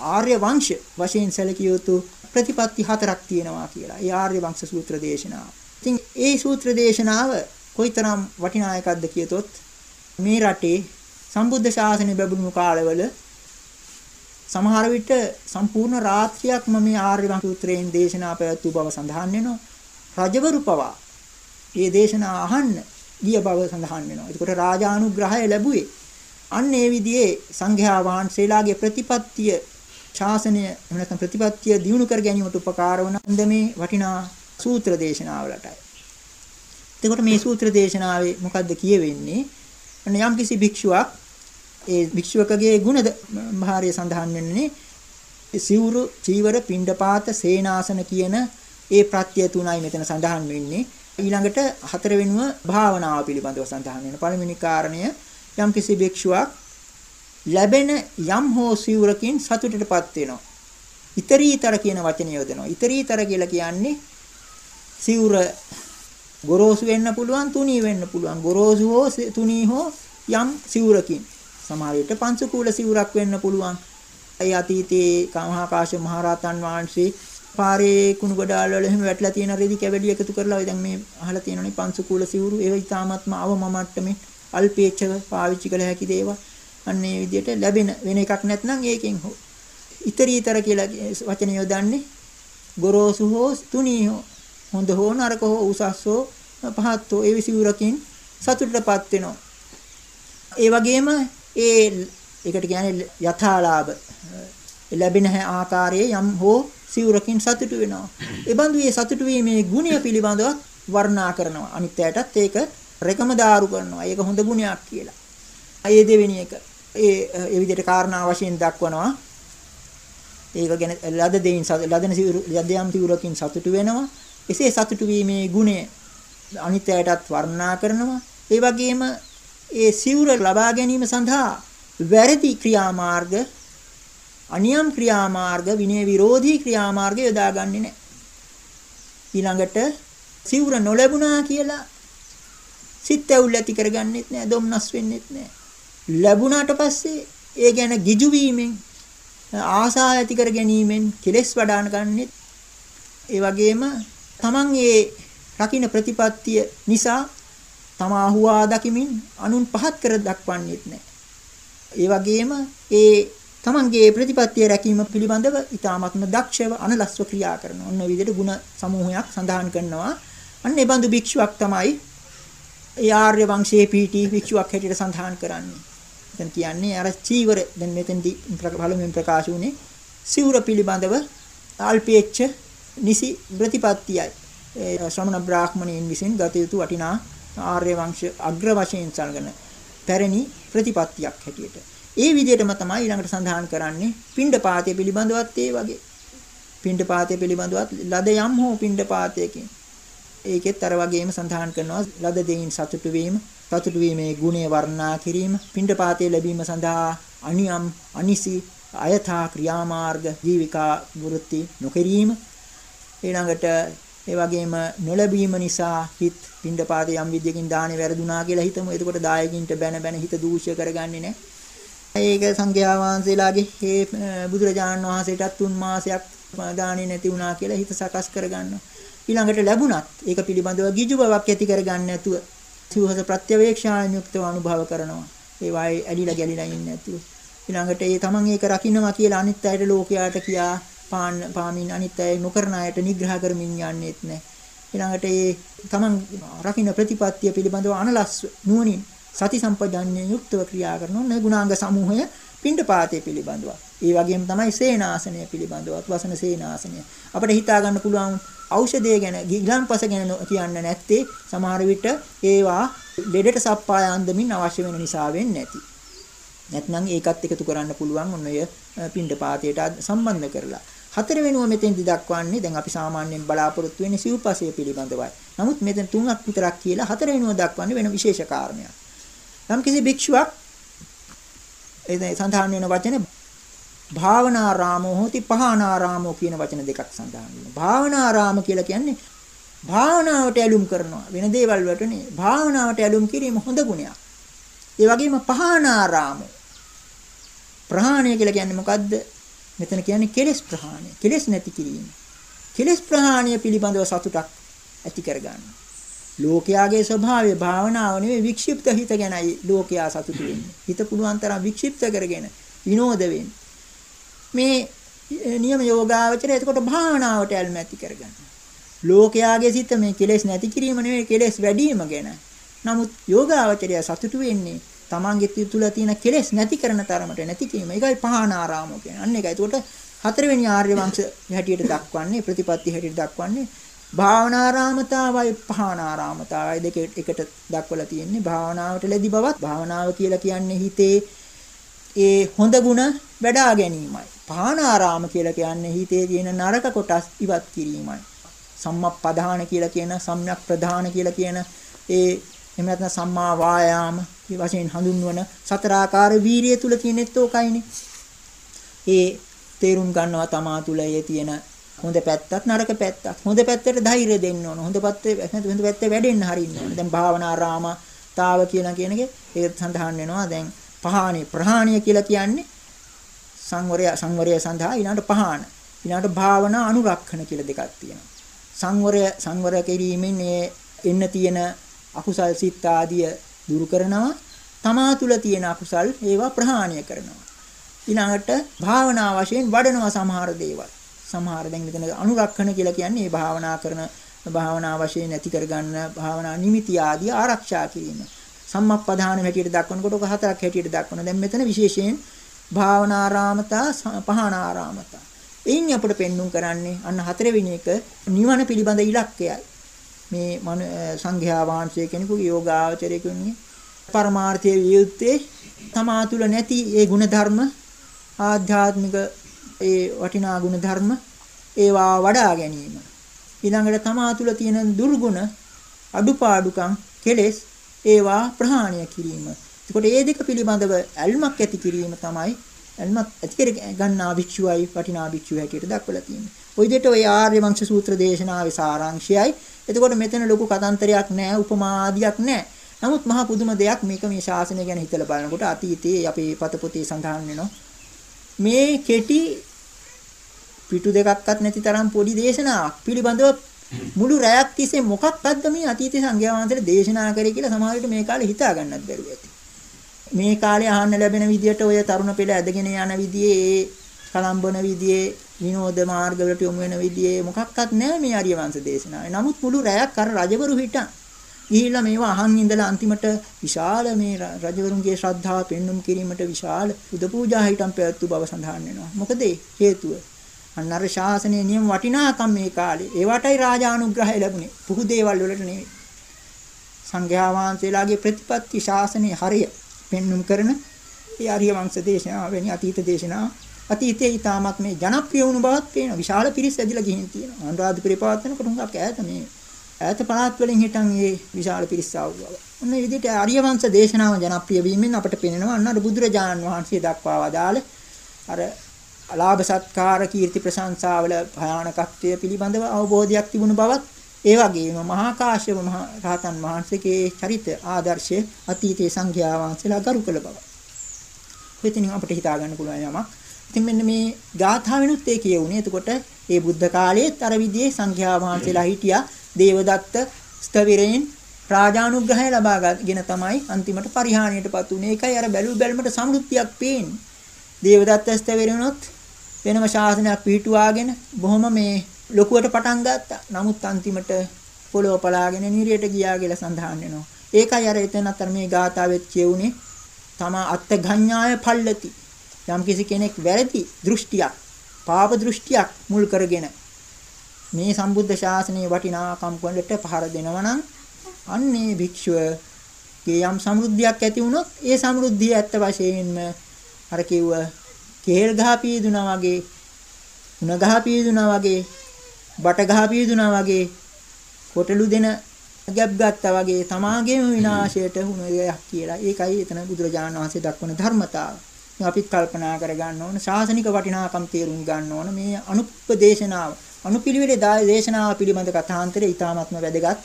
[SPEAKER 1] ආර්ය වංශ වශයෙන් සැලකිය යුතු ප්‍රතිපත්ති හතරක් තියෙනවා කියලා. ඒ ආර්ය වංශ සූත්‍ර දේශනාව. ඉතින් ඒ සූත්‍ර දේශනාව කොයිතරම් වටිනා එකක්ද කියතොත් මේ රටේ සම්බුද්ධ ශාසනය බැබළුණු කාලවල සමහර විට සම්පූර්ණ රාත්‍රියක්ම මේ ආර්ය සූත්‍රයෙන් දේශනා පැවැත්වූ බව සඳහන් වෙනවා. රජවරු පවා මේ දේශනා අහන්න ගිය බව සඳහන් වෙනවා. ඒකට රාජානුග්‍රහය ලැබුවේ. අන්න ඒ විදිහේ සංඝයා වහන්සේලාගේ ප්‍රතිපත්තිය ශාසනය එහෙම නැත්නම් ප්‍රතිපත්තිය දියුණු කර ගැනීමට උපකාර වන මේ වටිනා සූත්‍ර දේශනාවලටයි. එතකොට මේ සූත්‍ර දේශනාවේ මොකද්ද කියවෙන්නේ? අන්න යම්කිසි භික්ෂුවක් ඒ භික්ෂුවකගේ ගුණ භාරය සඳහන් වෙන්නේ සිවුරු, චීවර, පිණ්ඩපාත, සේනාසන කියන ඒ ප්‍රත්‍ය තුනයි මෙතන සඳහන් වෙන්නේ. ඊළඟට හතරවෙනුව භාවනාව පිළිබඳව සඳහන් වෙන පළවෙනි කාරණය යම්කිසි භික්ෂුවක් ලැබෙන යම් හෝ සිවුරකින් සතුටටපත් වෙනවා. ඊතරීතර කියන වචනය යොදනවා. ඊතරීතර කියලා කියන්නේ සිවුර ගොරෝසු වෙන්න පුළුවන් තුනී වෙන්න පුළුවන් ගොරෝසු හෝ තුනී හෝ යම් සිවුරකින් සමහර විට පංචකූල සිවුරක් වෙන්න පුළුවන්. ඒ අතීතයේ මහාකාශ මහරහතන් වහන්සේ පාරේ කුණු ගඩාල් වල එහෙම වැටලා තියෙන රෙදි කැවැලි එකතු කරලා දැන් මේ අහලා තියෙනනේ පංචකූල සිවුරු. ඒව ඉතාමත්ම අවම මට්ටමේ අල්පේච්ඡව පාවිච්චි කළ හැකි දේවල්. අන්න ඒ විදිහට ලැබෙන වෙන එකක් නැත්නම් ඒකෙන් හෝ. ඊතරීතර කියලා වචන යොදන්නේ ගොරෝසු හෝ තුනී හෝ. හොඳ හෝ නරක හෝ උසස් හෝ පහත් හෝ ඒ විසිවුරකින් සතුටටපත් වෙනවා. ඒ වගේම ඒ ඒකට කියන්නේ යථාලාභ ලැබෙන ආකාරයේ යම් හෝ සිවුරකින් සතුටු වෙනවා. ඒ බඳු මේ සතුටු වීමේ ගුණය පිළිබඳව වර්ණනා කරනවා. අනිත් ඇයටත් ඒක රෙකමදාරු කරනවා. ඒක හොඳ ගුණයක් කියලා. ඒ දෙවෙනි එක ඒ ඒ විදිහට කාරණා වශයෙන් දක්වනවා. ඒක ගැන ලද දෙයින් ලදන සිවුරු යදයම් සිවුරකින් සතුටු වෙනවා. එසේ සතුටු වීමේ ගුණය අනිත්‍යයටත් වර්ණනා කරනවා. ඒ වගේම ඒ සිවුර ලබා ගැනීම සඳහා වැරදි ක්‍රියාමාර්ග අනියම් ක්‍රියාමාර්ග විනය විරෝධී ක්‍රියාමාර්ග යොදාගන්නේ නැහැ. ඊළඟට සිවුර නොලැබුණා කියලා සිත් ඇවුල් ඇති කරගන්නෙත් නැහැ, දොම්නස් වෙන්නෙත් නැහැ. ලැබුණාට පස්සේ ඒ ගැන ගිජු වීමෙන් ආසා ඇති කර ගැනීමෙන් කෙලෙස් වඩාන ගන්නෙත් ඒ වගේම තමන් ඒ රකින්න ප්‍රතිපත්තිය නිසා තම අහුවා දකිමින් අනුන් පහත් කර දක්වන්නේත් නැහැ. ඒ වගේම ඒ තමන්ගේ ප්‍රතිපත්තිය රැකීම පිළිබඳව ඊ타මත්ම දක්ෂව අනලස්ව ක්‍රියා කරන ඔන්න විදිහට ಗುಣ සමූහයක් සඳහන් කරනවා. අන්න ඒ බඳු භික්ෂුවක් තමයි ඒ ආර්ය වංශයේ පීටි භික්ෂුවක් හැටියට සඳහන් කරන්නේ. දැන් කියන්නේ අර චීවර දැන් මෙතෙන්දී පළමුවෙන් ප්‍රකාශ වුණේ සිවුර පිළිබඳව අල්පේච්ඡ නිසි ප්‍රතිපත්තියයි. ශ්‍රමණ බ්‍රාහ්මණයන් විසින් ගත යුතු වටිනා ආර්ය වංශ අග්‍ර වශයෙන් සල්ගන පැරණි ප්‍රතිපත්තියක් හැටියට. ඒ විදිහටම තමයි ඊළඟට සඳහන් කරන්නේ පිණ්ඩපාතය පිළිබඳවත් ඒ වගේ. පිණ්ඩපාතය පිළිබඳවත් ලද යම් හෝ පිණ්ඩපාතයකින් ඒකෙත් අර වගේම සඳහන් කරනවා ලද දෙයින් සතුටු වීම සතුටු වීමේ ගුණය වර්ණනා කිරීම පිණ්ඩපාතය ලැබීම සඳහා අනියම් අනිසි අයථා ක්‍රියාමාර්ග ජීවිකා වෘත්ති නොකිරීම ඊළඟට ඒ වගේම නොලැබීම නිසා හිත පින්ඩපාතේ යම් විදියකින් දානේ වැරදුනා කියලා හිතමු. එතකොට දායකින්ට බැන බැන හිත දූෂ්‍ය කරගන්නේ නැහැ. ඒක සංඝයා වහන්සේලාගේ මේ බුදුරජාණන් වහන්සේටත් තුන් මාසයක් දානේ නැති වුණා කියලා හිත සකස් කරගන්නවා. ඊළඟට ලැබුණත් ඒක පිළිබඳව ගිජු බවක් ඇති කරගන්න නැතුව සිවහස ප්‍රත්‍යවේක්ෂාන් යුක්තව අනුභව කරනවා. ඒ වායේ ඇලිලා ගැලිලා ඉන්නේ නැතුව. ඊළඟට ඒ තමන් ඒක රකින්නවා කියලා අනිත් අයට ලෝකයාට කියා පාන් පාමින් අනිත් අය නොකරන අයට නිග්‍රහ කරමින් යන්නේත් නැහැ. ඊළඟට ඒ තමන් රකින්න ප්‍රතිපත්තිය පිළිබඳව අනලස් නුවණින් සති සම්පජාඤ්ඤය යුක්තව ක්‍රියා කරන ඕන ගුණාංග සමූහය පිණ්ඩපාතය පිළිබඳව. ඒ වගේම තමයි සේනාසනය පිළිබඳවත් වසන සේනාසනය. අපිට හිතා ගන්න පුළුවන් ඖෂධය ගැන ගිලන්පස ගැන කියන්න නැත්තේ සමහර විට ඒවා ලෙඩට සප්පාය අන්දමින් අවශ්‍ය වෙන නිසා වෙන්නේ නැති. නැත්නම් ඒකත් එකතු කරන්න පුළුවන් ඔන්න ඔය පිණ්ඩපාතයට සම්බන්ධ කරලා. හතර වෙනුව මෙතෙන්දි දක්වන්නේ දැන් අපි සාමාන්‍යයෙන් බලාපොරොත්තු වෙන්නේ සිව්පසය පිළිබඳවයි. නමුත් මෙතෙන් තුනක් විතරක් කියලා හතර වෙනුව දක්වන්නේ වෙන විශේෂ කාරණයක්. යම් කිසි භික්ෂුවක් එතන සඳහන් වෙන වචනේ භාවනාරාමෝ හෝති පහනාරාමෝ කියන වචන දෙකක් සඳහන් වෙනවා. භාවනාරාම කියලා කියන්නේ භාවනාවට ඇලුම් කරනවා. වෙන දේවල් වලට නේ. භාවනාවට ඇලුම් කිරීම හොඳ ගුණයක්. ඒ වගේම පහනාරාමෝ ප්‍රහාණය කියලා කියන්නේ මොකද්ද? මෙතන කියන්නේ කෙලෙස් ප්‍රහාණය. කෙලෙස් නැති කිරීම. කෙලෙස් ප්‍රහාණය පිළිබඳව සතුටක් ඇති කරගන්න. ලෝකයාගේ ස්වභාවය භාවනාව නෙවෙයි වික්ෂිප්ත හිත ගැනයි ලෝකයා සතුටු වෙන්නේ. හිත පුළුවන් තරම් වික්ෂිප්ත කරගෙන විනෝද වෙන්න. මේ නියම යෝගාවචරය එතකොට භාවනාවට ඇල්ම ඇති කරගන්න. ලෝකයාගේ සිත මේ කෙලෙස් නැති කිරීම නෙවෙයි කෙලෙස් වැඩිම ගැන. නමුත් යෝගාවචරය සතුටු වෙන්නේ තමන්ගේ තුල තියෙන කෙලෙස් නැති කරන තරමට නැති කිරීම. ඒකයි පහනාරාමෝ කියන්නේ. අන්න ඒකයි. එතකොට හතරවෙනි ආර්ය වංශ හැටියට දක්වන්නේ ප්‍රතිපත්ති හැටියට දක්වන්නේ භාවනාරාමතාවයි පහනාරාමතාවයි දෙක එකට දක්වලා තියෙන්නේ භාවනාවට ලැබි බවත් භාවනාව කියලා කියන්නේ හිතේ ඒ හොඳ ගුණ වඩා ගැනීමයි පහනාරාම කියලා කියන්නේ හිතේ තියෙන නරක කොටස් ඉවත් කිරීමයි සම්මප්පදාන කියලා කියන සම්‍යක් ප්‍රධාන කියලා කියන ඒ එහෙම නැත්නම් සම්මා වායාම වශයෙන් හඳුන්වන සතරාකාර වීරිය තුල තියෙනෙත් ඕකයිනේ ඒ තේරුම් ගන්නවා තමා තුල ඒ තියෙන හොඳ පැත්තක් නරක පැත්තක්. හොඳ පැත්තට ධෛර්යය දෙන්න ඕන. හොඳ පැත්තේ හොඳ පැත්තේ වැඩෙන්න හරින්න ඕන. දැන් භාවනාරාමතාව කියලා කියන එකේ ඒක සඳහන් වෙනවා. දැන් පහාණි ප්‍රහාණිය කියලා කියන්නේ සංවරය සංවරය සඳහා ඊළඟට පහාන. ඊළඟට භාවනා අනුරක්ෂණ කියලා දෙකක් තියෙනවා. සංවරය සංවර කිරීමෙන් මේ එන්න තියෙන අකුසල් සිත් ආදිය දුරු කරනවා. තමා තුල තියෙන අකුසල් ඒවා ප්‍රහාණය කරනවා. ඊළඟට භාවනා වශයෙන් වඩනවා සමහර දේවල්. සමහර දැන් මෙතන අනුරක්ෂණ කියලා කියන්නේ මේ භාවනා කරන භාවනා වශයෙන් ඇති කරගන්න භාවනා නිමිති ආදී ආරක්ෂා කිරීම. සම්මප්පදාන හැටියට දක්වනකොට ඔක හතරක් හැටියට දක්වන. දැන් මෙතන විශේෂයෙන් භාවනාරාමතා පහනාරාමතා. එයින් අපිට පෙන්눔 කරන්නේ අන්න හතරවෙනි එක නිවන පිළිබඳ ඉලක්කයයි. මේ සංඝයා වහන්සේ කෙනෙකුගේ යෝගාචරයකෙනුගේ පරමාර්ථයේ වියුත්තේ තමා තුළ නැති ඒ ಗುಣධර්ම ආධ්‍යාත්මික ඒ වටිනා ಗುಣධර්ම ඒවා වඩා ගැනීම ඊළඟට තමා තුළ තියෙන දුර්ගුණ අඩුපාඩුකම් කෙලෙස් ඒවා ප්‍රහාණය කිරීම එතකොට මේ දෙක පිළිබඳව ඇල්මක් ඇති කිරීම තමයි ඇල්මක් ඇති කර ගන්නා භික්ෂුවයි වටිනා භික්ෂුව හැටියට දක්වලා තියෙන්නේ. ওই දෙට ওই ආර්ය වංශ සූත්‍ර දේශනාවේ සාරාංශයයි එතකොට මෙතන ලොකු කතන්තරයක් නැහැ, උපමා ආදියක් නැහැ. නමුත් මහා පුදුම දෙයක් මේක මේ ශාසනය ගැන හිතලා බලනකොට අතීතයේ අපේ පත පොතේ සඳහන් වෙනවා. මේ කෙටි පිටු දෙකක්වත් නැති තරම් පොඩි දේශනාවක් පිළිබඳව මුළු රැයක් තිස්සේ මොකක්වත්ද මේ අතීත සංඝයා වහන්සේලා දේශනා කරේ කියලා සමහර විට මේ කාලේ හිතා ගන්නත් බැරුව ඇති. මේ කාලේ අහන්න ලැබෙන විදියට ඔය තරුණ පෙළ ඇදගෙන යන විදියේ ඒ කලම්බන විදියේ විනෝද මාර්ගවලට යොමු වෙන විදියේ මොකක්වත් නැහැ මේ ආර්ය වංශ දේශනාවේ. නමුත් මුළු රැයක් අර රජවරු හිටන් ගිහිල්ලා මේවා අහන් ඉඳලා අන්තිමට විශාල මේ රජවරුන්ගේ ශ්‍රද්ධාව පෙන්눔 කිරීමට විශාල පුද පූජා හිටම් පැවැත්වූ බව සඳහන් වෙනවා. මොකද හේතුව අන්න අර ශාසනයේ නියම වටිනාකම් මේ කාලේ. ඒවටයි රාජානුග්‍රහය ලැබුණේ. පුහු දේවල් වලට නෙවෙයි. සංඝයා වහන්සේලාගේ ප්‍රතිපත්ති ශාසනයේ හරිය පෙන්눔 කරන ඒ ආර්ය වංශ දේශනාව වෙනි අතීත දේශනාව අතීතයේ ඊටමත් මේ ජනප්‍රිය වුණු බවත් පේනවා. විශාල පිරිස් ඇදිලා ගිහින් තියෙනවා. අනුරාධපුරේ පවත්වනකොට හුඟක් ඈත මේ ඈත පළාත් වලින් හිටන් මේ විශාල පිරිස් ආවුවා. ඔන්න මේ විදිහට ආර්ය වංශ දේශනාව ජනප්‍රිය වීමෙන් අපට පේනවා අන්න අර බුදුරජාණන් වහන්සේ දක්වා වදාළ අර ලාභ සත්කාර කීර්ති ප්‍රශංසාවල භයානකත්වය පිළිබඳව අවබෝධයක් තිබුණු බවත් ඒ වගේම මහා කාශ්‍යප මහ රහතන් වහන්සේගේ චරිත ආදර්ශය අතීතයේ සංඝයා වහන්සේලා ගරු කළ බව. මෙතනින් අපිට හිතා ගන්න පුළුවන් යමක්. ඉතින් මෙන්න මේ ගාථාවෙනුත් ඒ කියුනේ. එතකොට ඒ බුද්ධ කාලයේත් අර විදිහේ සංඝයා වහන්සේලා හිටියා. දේවදත්ත ස්තවිරෙන් රාජානුග්‍රහය ලබාගෙන තමයි අන්තිමට පරිහානියටපත් උනේ. ඒකයි අර බැලු බැලමට සමෘද්ධියක් පේන්නේ. දේවදත්ත ස්තවිරෙනොත් වෙනම ශාසනයක් පිහිටුවාගෙන බොහොම මේ ලොකුවට පටන් ගත්තා. නමුත් අන්තිමට පොළොව පලාගෙන නිරියට ගියා කියලා සඳහන් වෙනවා. ඒකයි අර එතන අතර මේ ගාථාවෙත් කියුනේ තමා අත්ථගඤ්ඤාය පල්ලති. යම් කිසි කෙනෙක් වැරදි දෘෂ්ටියක්, පාප දෘෂ්ටියක් මුල් කරගෙන මේ සම්බුද්ධ ශාසනයේ වටිනාකම් වලට පහර දෙනවා නම් අන්නේ භික්ෂුවගේ යම් සමෘද්ධියක් ඇති වුණොත් ඒ සමෘද්ධිය ඇත්ත වශයෙන්ම අර කිව්ව කේල් ගහ පීදුනා වගේ උණ ගහ පීදුනා වගේ බට ගහ පීදුනා වගේ කොටලු දෙන ගැබ් ගත්තා වගේ තමාගේම විනාශයට වුණ දෙයක් කියලා. ඒකයි එතන බුදුරජාණන් වහන්සේ දක්වන ධර්මතාව. අපිත් කල්පනා කරගන්න ඕන ශාසනික වටිනාකම් තේරුම් ගන්න ඕන. මේ අනුපදේශනාව අනුපිළිවෙලේ දේශනාව පිළිබඳ කථාන්තරය ඊ타ත්ම වැදගත්.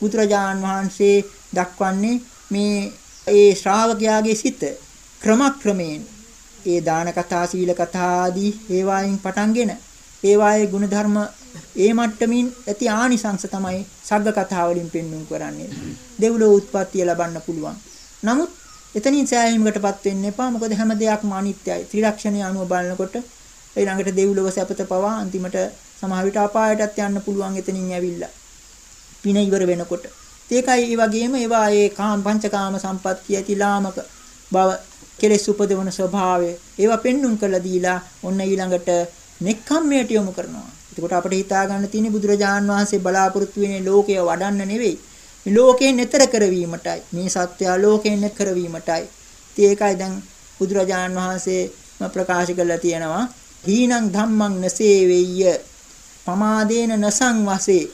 [SPEAKER 1] බුදුරජාන් වහන්සේ දක්වන්නේ මේ ඒ ශ්‍රාවකයාගේ සිත ක්‍රමක්‍රමයෙන් ඒ දාන කතා සීල කතා ආදී ඒවායින් පටන්ගෙන ඒවායේ ಗುಣධර්ම ඒ මට්ටමින් ඇති ආනිසංස තමයි සර්ග කතා වලින් පෙන්වුම් කරන්නේ. දෙව්ලොව උත්පත්තිය ලබන්න පුළුවන්. නමුත් එතනින් සෑහීමකටපත් වෙන්න එපා. මොකද හැම දෙයක්ම අනිත්‍යයි. ත්‍රිලක්ෂණය අනුව බලනකොට ඊළඟට දෙව්ලොව සැපත පවා අන්තිමට සමහර විට අපායටත් යන්න පුළුවන් එතනින් ඇවිල්ලා. පින ඉවර වෙනකොට. ඒකයි ඒ වගේම ඒවා ඒ කාම පංචකාම සම්පත්තිය ඇති ලාමක බව කෙලෙස් උපදවන ස්වභාවය ඒවා පෙන්눔 කරලා දීලා ඔන්න ඊළඟට නෙක්ඛම්මයට යොමු කරනවා. එතකොට අපිට හිතා ගන්න තියෙන්නේ බුදුරජාන් වහන්සේ බලාපොරොත්තු වෙන්නේ ලෝකය වඩන්න නෙවෙයි. මේ ලෝකයෙන් නතර කරවීමටයි. මේ සත්‍ය ලෝකයෙන් නතර කරවීමටයි. ඉතින් ඒකයි දැන් බුදුරජාන් වහන්සේ ප්‍රකාශ කරලා තියෙනවා. හීනං ධම්මං නසේවෙය්‍ය පමාදේන නසං වසේ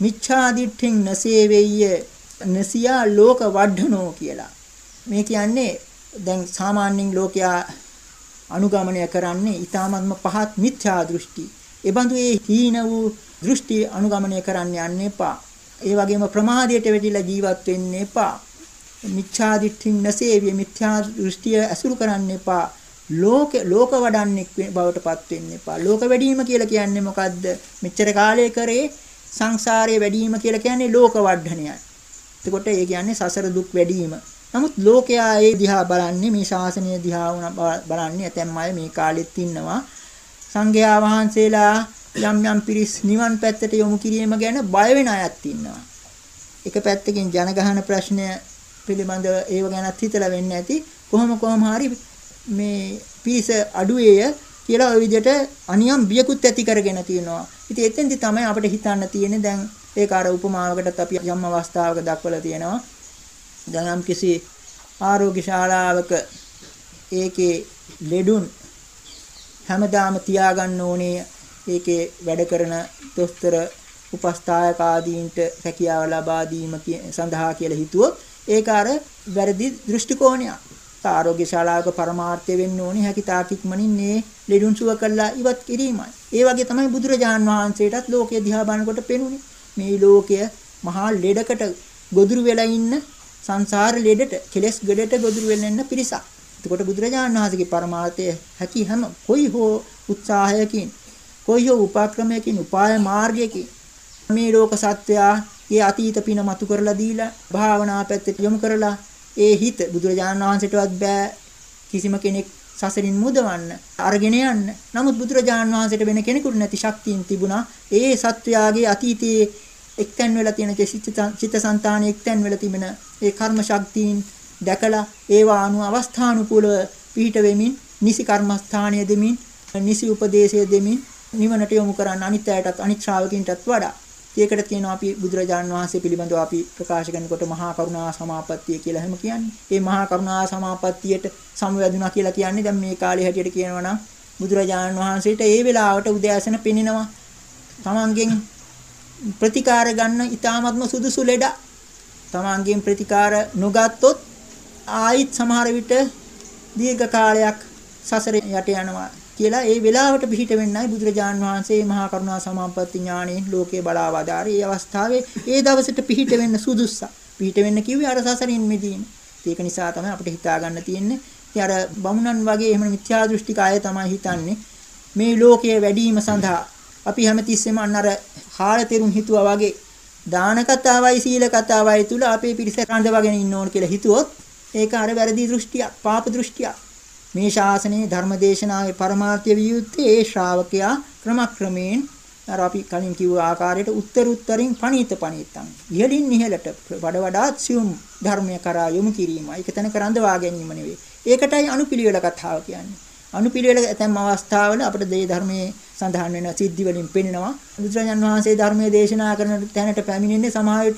[SPEAKER 1] මිච්ඡා දිට්ඨින් නසේවෙය්‍ය නසියා ලෝක වඩනෝ කියලා. මේ කියන්නේ දැන් සාමාන්‍යයෙන් ලෝකයා අනුගමනය කරන්නේ ඊ타මත්ම පහත් මිත්‍යා දෘෂ්ටි. ඒ බඳු ඒ හීන වූ දෘෂ්ටි අනුගමනය කරන්න යන්න එපා. ඒ වගේම ප්‍රමාදයට වැටිලා ජීවත් වෙන්න එපා. මිච්ඡා දිට්ඨින් නැසේවිය මිත්‍යා දෘෂ්ටිය ඇසුරු කරන්න එපා. ලෝක ලෝක වඩන්නෙක් බවටපත් වෙන්න එපා. ලෝක වැඩිම කියලා කියන්නේ මොකද්ද? මෙච්චර කාලය කරේ සංසාරයේ වැඩිම කියලා කියන්නේ ලෝක වඩණයයි. එතකොට ඒ කියන්නේ සසර දුක් වැඩිම. නමුත් ලෝකයා ඒ දිහා බලන්නේ මේ ශාසනය දිහා බලන්නේ ඇතැම් අය මේ කාලෙත් ඉන්නවා. සංඝයා වහන්සේලා යම් යම් පිරිස් නිවන් පැත්තට යොමු කිරීම ගැන බය වෙන අයත් ඉන්නවා. එක පැත්තකින් ජනගහන ප්‍රශ්නය පිළිබඳව ඒව ගැනත් හිතලා වෙන්නේ නැති කොහොම කොහොම හරි මේ පිරිස අඩුවේය කියලා ওই විදිහට අනියම් බියකුත් ඇති කරගෙන තියෙනවා. ඉතින් එතෙන්දි තමයි අපිට හිතන්න තියෙන්නේ දැන් ඒක අර උපමාවකටත් අපි යම් අවස්ථාවක දක්වලා තියෙනවා. දැන් යම් කිසි ආරෝග්‍ය ශාලාවක ඒකේ ලෙඩුන් හැමදාම තියාගන්න ඕනේ ඒකේ වැඩ කරන දොස්තර උපස්ථායක ආදීන්ට රැකියාව ලබා දීම සඳහා කියලා හිතුවොත් ඒක අර වැරදි දෘෂ්ටි කෝණයක්. ආරෝග්‍ය ශාලාවක පරමාර්ථය වෙන්න ඕනේ හැකි තාකික්මනින් මේ ලෙඩුන් සුව කළා ඉවත් කිරීමයි. ඒ වගේ තමයි බුදුරජාන් වහන්සේටත් ලෝකයේ දිහා බලනකොට පෙනුනේ. මේ ලෝකය මහා ලෙඩකට ගොදුරු වෙලා ඉන්න සංසාර ලෙඩට කෙලස් ගඩට ගොදුරු වෙලා ඉන්න පිරිසක්. එතකොට බුදුරජාණන් වහන්සේගේ පරමාර්ථය හැකි හැම කොයි හෝ උත්සාහයකින් කොයි හෝ උපක්‍රමයකින් උපාය මාර්ගයකින් මේ ලෝක සත්වයා ඒ අතීත පින මතු කරලා දීලා භාවනා පැත්තට යොමු කරලා ඒ හිත බුදුරජාණන් වහන්සේටවත් බෑ කිසිම කෙනෙක් සසරින් මුදවන්න අරගෙන යන්න. නමුත් බුදුරජාණන් වහන්සේට වෙන කෙනෙකුට නැති ශක්තියින් තිබුණා. ඒ සත්වයාගේ අතීතයේ එක්තැන් වෙලා තියෙන චිත්තසංතානයේ එක්තැන් වෙලා තිබෙන ඒ කර්ම ශක්තියින් දැකලා ඒවා අනු අවස්ථානුකූලව පිහිට වෙමින් නිසි කර්මස්ථානීය දෙමින් නිසි උපදේශය දෙමින් නිවනට යොමු කරන්න අනිත් අයටත් අනිත් ශ්‍රාවකින්ටත් වඩා ඒකට කියනවා අපි බුදුරජාන් වහන්සේ පිළිබඳව අපි ප්‍රකාශ කරනකොට මහා කරුණා සමාපත්තිය කියලා හැම කියන්නේ. මේ මහා කරුණා සමාපත්තියට සමවැදුණා කියලා කියන්නේ දැන් මේ කාලේ හැටියට කියනවා නම් බුදුරජාන් වහන්සේට ඒ වෙලාවට උදෑසන පෙනෙනවා. තමන්ගෙන් ප්‍රතිකාර ගන්න ඊ타ත්ම සුදුසු ලෙඩ. තමන්ගෙන් ප්‍රතිකාර නොගත්තොත් ආයිත් සමහර විට දීර්ඝ කාලයක් සසර යට යනවා. කියලා ඒ වෙලාවට පිහිට වෙන්නයි බුදුරජාන් වහන්සේ මහා කරුණා සමාපatti ඥාණයෙන් ලෝකේ බලා වදාරේ. ඒ අවස්ථාවේ ඒ දවසට පිහිට වෙන්න සුදුස්සා. පිහිට වෙන්න කිව්වේ අර සසරින් මිදීම. ඒක නිසා තමයි අපිට හිතා ගන්න තියෙන්නේ. ඉතින් අර බමුණන් වගේ එහෙම මිත්‍යා දෘෂ්ටික අය තමයි හිතන්නේ මේ ලෝකයේ වැඩිම සඳහා අපි හැමතිස්සෙම අන්න අර හාලතෙරුන් හිතුවා වගේ දාන කතාවයි සීල කතාවයි තුල අපේ පිරිස රඳවගෙන ඉන්න ඕන කියලා හිතුවොත් ඒක අර වැරදි දෘෂ්ටියක්, පාප දෘෂ්ටියක්. මේ ශාසනයේ ධර්මදේශනාවේ පරමාර්ථය විය යුත්තේ ඒ ශ්‍රාවකයා ක්‍රමක්‍රමයෙන් අර අපි කලින් කිව්ව ආකාරයට උත්තර උත්තරින් පණීත පණීතං ඉහළින් ඉහළට වඩ වඩාත් සියුම් ධර්මය කරා යොමු කිරීමයි. ඒක තැනක රඳවා ගැනීම නෙවෙයි. ඒකටයි අනුපිළිවෙල කතාව කියන්නේ. අනුපිළිවෙල ඇතැම් අවස්ථාවල අපිට දේ ධර්මයේ සඳහන් වෙන සිද්ධි වලින් පෙන්නනවා. බුදුරජාන් වහන්සේ ධර්මයේ දේශනා කරන තැනට පැමිණෙන්නේ සමාජ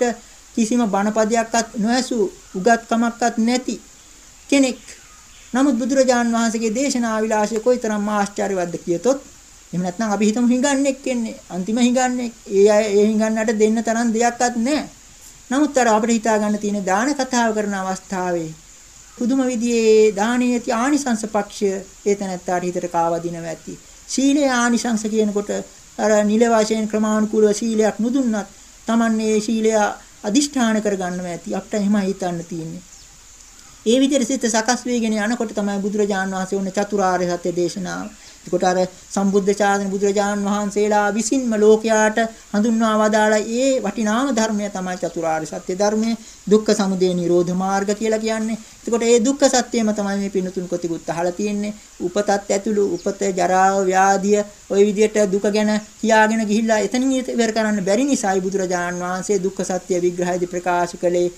[SPEAKER 1] කිසිම බණපදයක්වත් නොඇසු උගත්කමක්වත් නැති කෙනෙක් නමුත් බුදුරජාන් වහන්සේගේ දේශනා විලාසය කොයිතරම් ආශ්චර්යවත්ද කියතොත් එහෙම නැත්නම් අපි හිතමු හිඟන්නෙක් එන්නේ අන්තිම හිඟන්නේ ඒ අය ඒ හිඟන්නට දෙන්න තරම් දෙයක්වත් නැහැ. නමුත් අර අපිට හිතා ගන්න තියෙන දාන කතාව කරන අවස්ථාවේ පුදුම විදිහේ දානීය ආනිසංස පක්ෂය ඒ තැනත්තාට හිතට කාවදිනව ඇති. සීලේ ආනිසංස කියනකොට අර නිල වශයෙන් ක්‍රමානුකූලව සීලයක් නුදුන්නත් Taman මේ සීලය අදිෂ්ඨාන කරගන්නව ඇති. අපිට එහෙම හිතන්න තියෙන්නේ. ඒ විදිහට සිත සකස් වෙගෙන යනකොට තමයි බුදුරජාන් වහන්සේ උන චතුරාර්ය සත්‍ය දේශනාව. ඒකට අර සම්බුද්ධ ශාසන බුදුරජාන් වහන්සේලා විසින්ම ලෝකයාට හඳුන්වා වදාලා ඒ වටිනාම ධර්මය තමයි චතුරාර්ය සත්‍ය ධර්මය. දුක්ඛ සමුදය නිරෝධ මාර්ග කියලා කියන්නේ. ඒකට ඒ දුක්ඛ සත්‍යයම තමයි මේ පිනුතුන් කොටිකුත් අහලා තියෙන්නේ. උපතත් ඇතුළු උපත ජරාව ව්‍යාධිය ওই විදිහට දුක ගැන කියාගෙන ගිහිල්ලා එතනින් ඉවර කරන්න බැරි නිසායි බුදුරජාන් වහන්සේ දුක්ඛ සත්‍ය විග්‍රහයේදී ප්‍රකාශ කළේ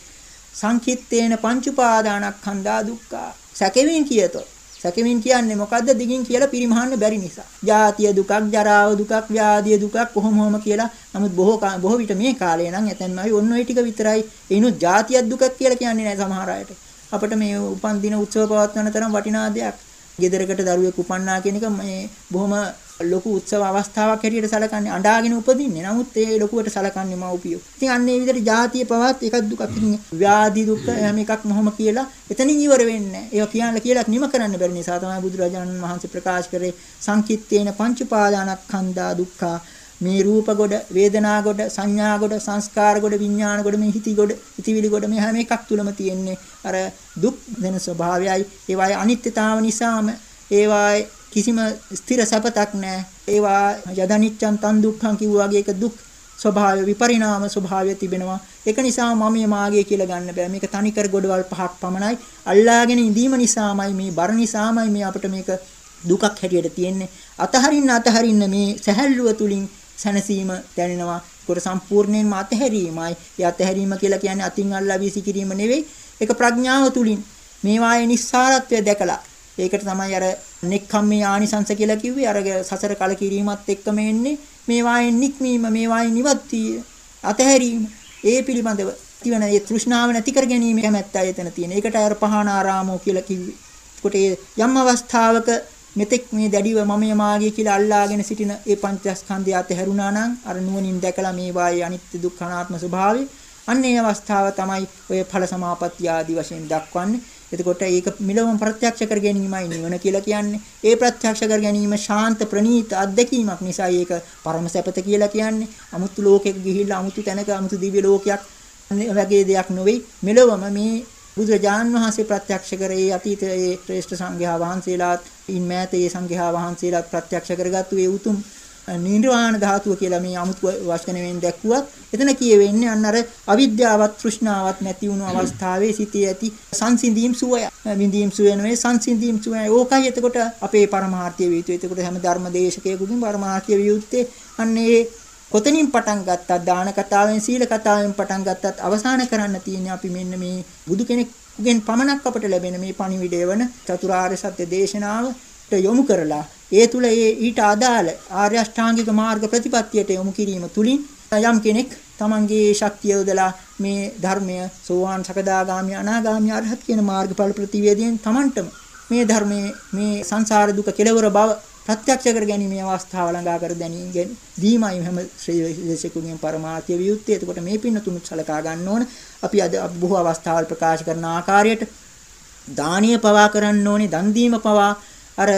[SPEAKER 1] සංකිට්තේන පංච උපාදානස්කන්ධා දුක්ඛා සැකෙමින් කියතොත් සැකෙමින් කියන්නේ මොකද්ද දිගින් කියලා පිරිමහන්න බැරි නිසා. ජාතිය දුකක්, ජරාව දුකක්, ව්‍යාධිය දුකක් කොහොම හොම කියලා. නමුත් බොහෝ බොහෝ විට මේ කාලේ නම් ඇතැන්ම අය ඔන්න ඔය ටික විතරයි. ඒනොත් ජාතියක් දුකක් කියලා කියන්නේ නැහැ සමහර අයට. අපිට මේ උපන් දින උත්සව පවත්වන තරම් වටිනා දෙයක්. ගෙදරකට දරුවෙක් උපන්නා කියන එක මේ බොහොම ලොකු උත්සව අවස්ථාවක් හැටියට සැලකන්නේ අඬාගෙන උපදින්නේ. නමුත් ඒ ලොකුවට සැලකන්නේ මව්පියෝ. ඉතින් අන්න ඒ විදිහට ජාතිය පවත් එකක් දුකක්. ඉතින් ව්‍යාධි දුක් හැම එකක් මොහොම කියලා එතනින් ඉවර වෙන්නේ නැහැ. ඒක කියන්න කියලා නිම කරන්න බැරි නිසා තමයි බුදුරජාණන් වහන්සේ ප්‍රකාශ කරේ සංකිට්තේන පංච උපාදානස්කන්ධා දුක්ඛා මේ රූප ගොඩ, වේදනා ගොඩ, සංඥා ගොඩ, සංස්කාර ගොඩ, විඥාන ගොඩ, මේ හිති ගොඩ, හිතවිලි ගොඩ මේ හැම එකක් තුලම තියෙන්නේ අර දුක් දෙන ස්වභාවයයි. ඒවායේ අනිත්‍යතාව නිසාම ඒවායේ කිසිම ස්ථිර සැපතක් නැහැ. ඒවා යදනිච්ඡන් තන් දුක්ඛං කිව්වා වගේ එක දුක් ස්වභාවය විපරිණාම ස්වභාවය තිබෙනවා. ඒක නිසා මම මාගේ කියලා ගන්න බෑ. මේක තනිකර ගොඩවල් පහක් පමණයි. අල්ලාගෙන ඉඳීම නිසාමයි මේ බර නිසාමයි මේ අපිට මේක දුකක් හැටියට තියෙන්නේ. අතහරින්න අතහරින්න මේ සැහැල්ලුව තුලින් සැනසීම දැනෙනවා. ඒකට සම්පූර්ණයෙන්ම අතහැරීමයි. ඒ අතහැරීම කියලා කියන්නේ අතින් අල්ලා වීසි කිරීම නෙවෙයි. ඒක ප්‍රඥාව තුලින් මේවායේ නිස්සාරත්වය දැකලා ඒකට තමයි අර නෙක්ඛම්මේ ආනිසංස කියලා කිව්වේ අර සසර කල කිරීමත් එක්කම එන්නේ මේ වායෙන් නික්මීම මේ වායෙන් නිවත්තිය අතහැරීම ඒ පිළිබඳව තිවන ඒ තෘෂ්ණාව නැති කර ගැනීම කැමැත්ත එතන තියෙන. ඒකට අර පහනාරාමෝ කියලා කිව්වේ. ඒකට යම් අවස්ථාවක මෙතෙක් මේ දැඩිව මමය මාගේ කියලා අල්ලාගෙන සිටින ඒ පංචස්කන්ධය අතහැරුණා නම් අර නුවණින් දැකලා මේ වායේ අනිත්‍ය දුක්ඛ අනාත්ම ස්වභාවය අන්න ඒ අවස්ථාව තමයි ඔය ඵල සමාපත්තිය ආදී වශයෙන් දක්වන්නේ. එතකොට ඒක මිලවම ප්‍රත්‍යක්ෂ කර ගැනීමයි නිවන කියලා කියන්නේ. ඒ ප්‍රත්‍යක්ෂ කර ගැනීම ශාන්ත ප්‍රණීත අත්දැකීමක් නිසා ඒක පරම සැපත කියලා කියන්නේ. අමුතු ලෝකෙක ගිහිල්ලා අමුතු තැනක අමුතු දිව්‍ය ලෝකයක් වගේ දෙයක් නෙවෙයි. මිලවම මේ බුදුරජාන් වහන්සේ ප්‍රත්‍යක්ෂ කරේ අතීතයේ ශ්‍රේෂ්ඨ සංඝයා වහන්සේලාත් ඉන් මෑතේ සංඝයා වහන්සේලාත් ප්‍රත්‍යක්ෂ කරගත්තු ඒ උතුම් නිර්වාණ ධාතුව කියලා මේ අමුතු වචනෙන් දැක්ුවත් එතන කියවෙන්නේ අන්න අර අවිද්‍යාවත් තෘෂ්ණාවත් නැති වුණු අවස්ථාවේ සිටී ඇති සංසිඳීම් සුවය. විඳීම් සුවය නෙවෙයි සංසිඳීම් සුවය. ඕකයි එතකොට අපේ පරමාර්ථය විය යුතු. එතකොට හැම ධර්මදේශකයෙකුගේ පරමාර්ථය විය යුත්තේ අන්නේ කොතනින් පටන් ගත්තත් දාන කතාවෙන් සීල කතාවෙන් පටන් ගත්තත් අවසාන කරන්න තියෙන්නේ අපි මෙන්න මේ බුදු කෙනෙක්ගෙන් පමණක් අපට ලැබෙන මේ පණිවිඩය වන චතුරාර්ය සත්‍ය දේශනාවට යොමු කරලා. ඒ තුල ඒ ඊට අදාළ ආර්ය අෂ්ටාංගික මාර්ග ප්‍රතිපත්තියට යොමු කිරීම තුලින් යම් කෙනෙක් තමන්ගේ ශක්තිය යොදලා මේ ධර්මය සෝවාන් සකදාගාමි අනාගාමි අරහත් කියන මාර්ගඵල ප්‍රතිවේදයෙන් තමන්ටම මේ ධර්මයේ මේ සංසාර දුක කෙලවර බව ප්‍රත්‍යක්ෂ කර ගැනීමේ අවස්ථාව ළඟා කර දැනීගෙන දීමයි හැම ශ්‍රී දේශකුණියන් පරමාර්ථය වියුත්තේ. එතකොට මේ පින්න තුනුත් සලකා ගන්න ඕන. අපි අද බොහෝ අවස්ථාවල් ප්‍රකාශ කරන ආකාරයට දානීය පවා කරන්න ඕනේ, දන් දීම පවා අර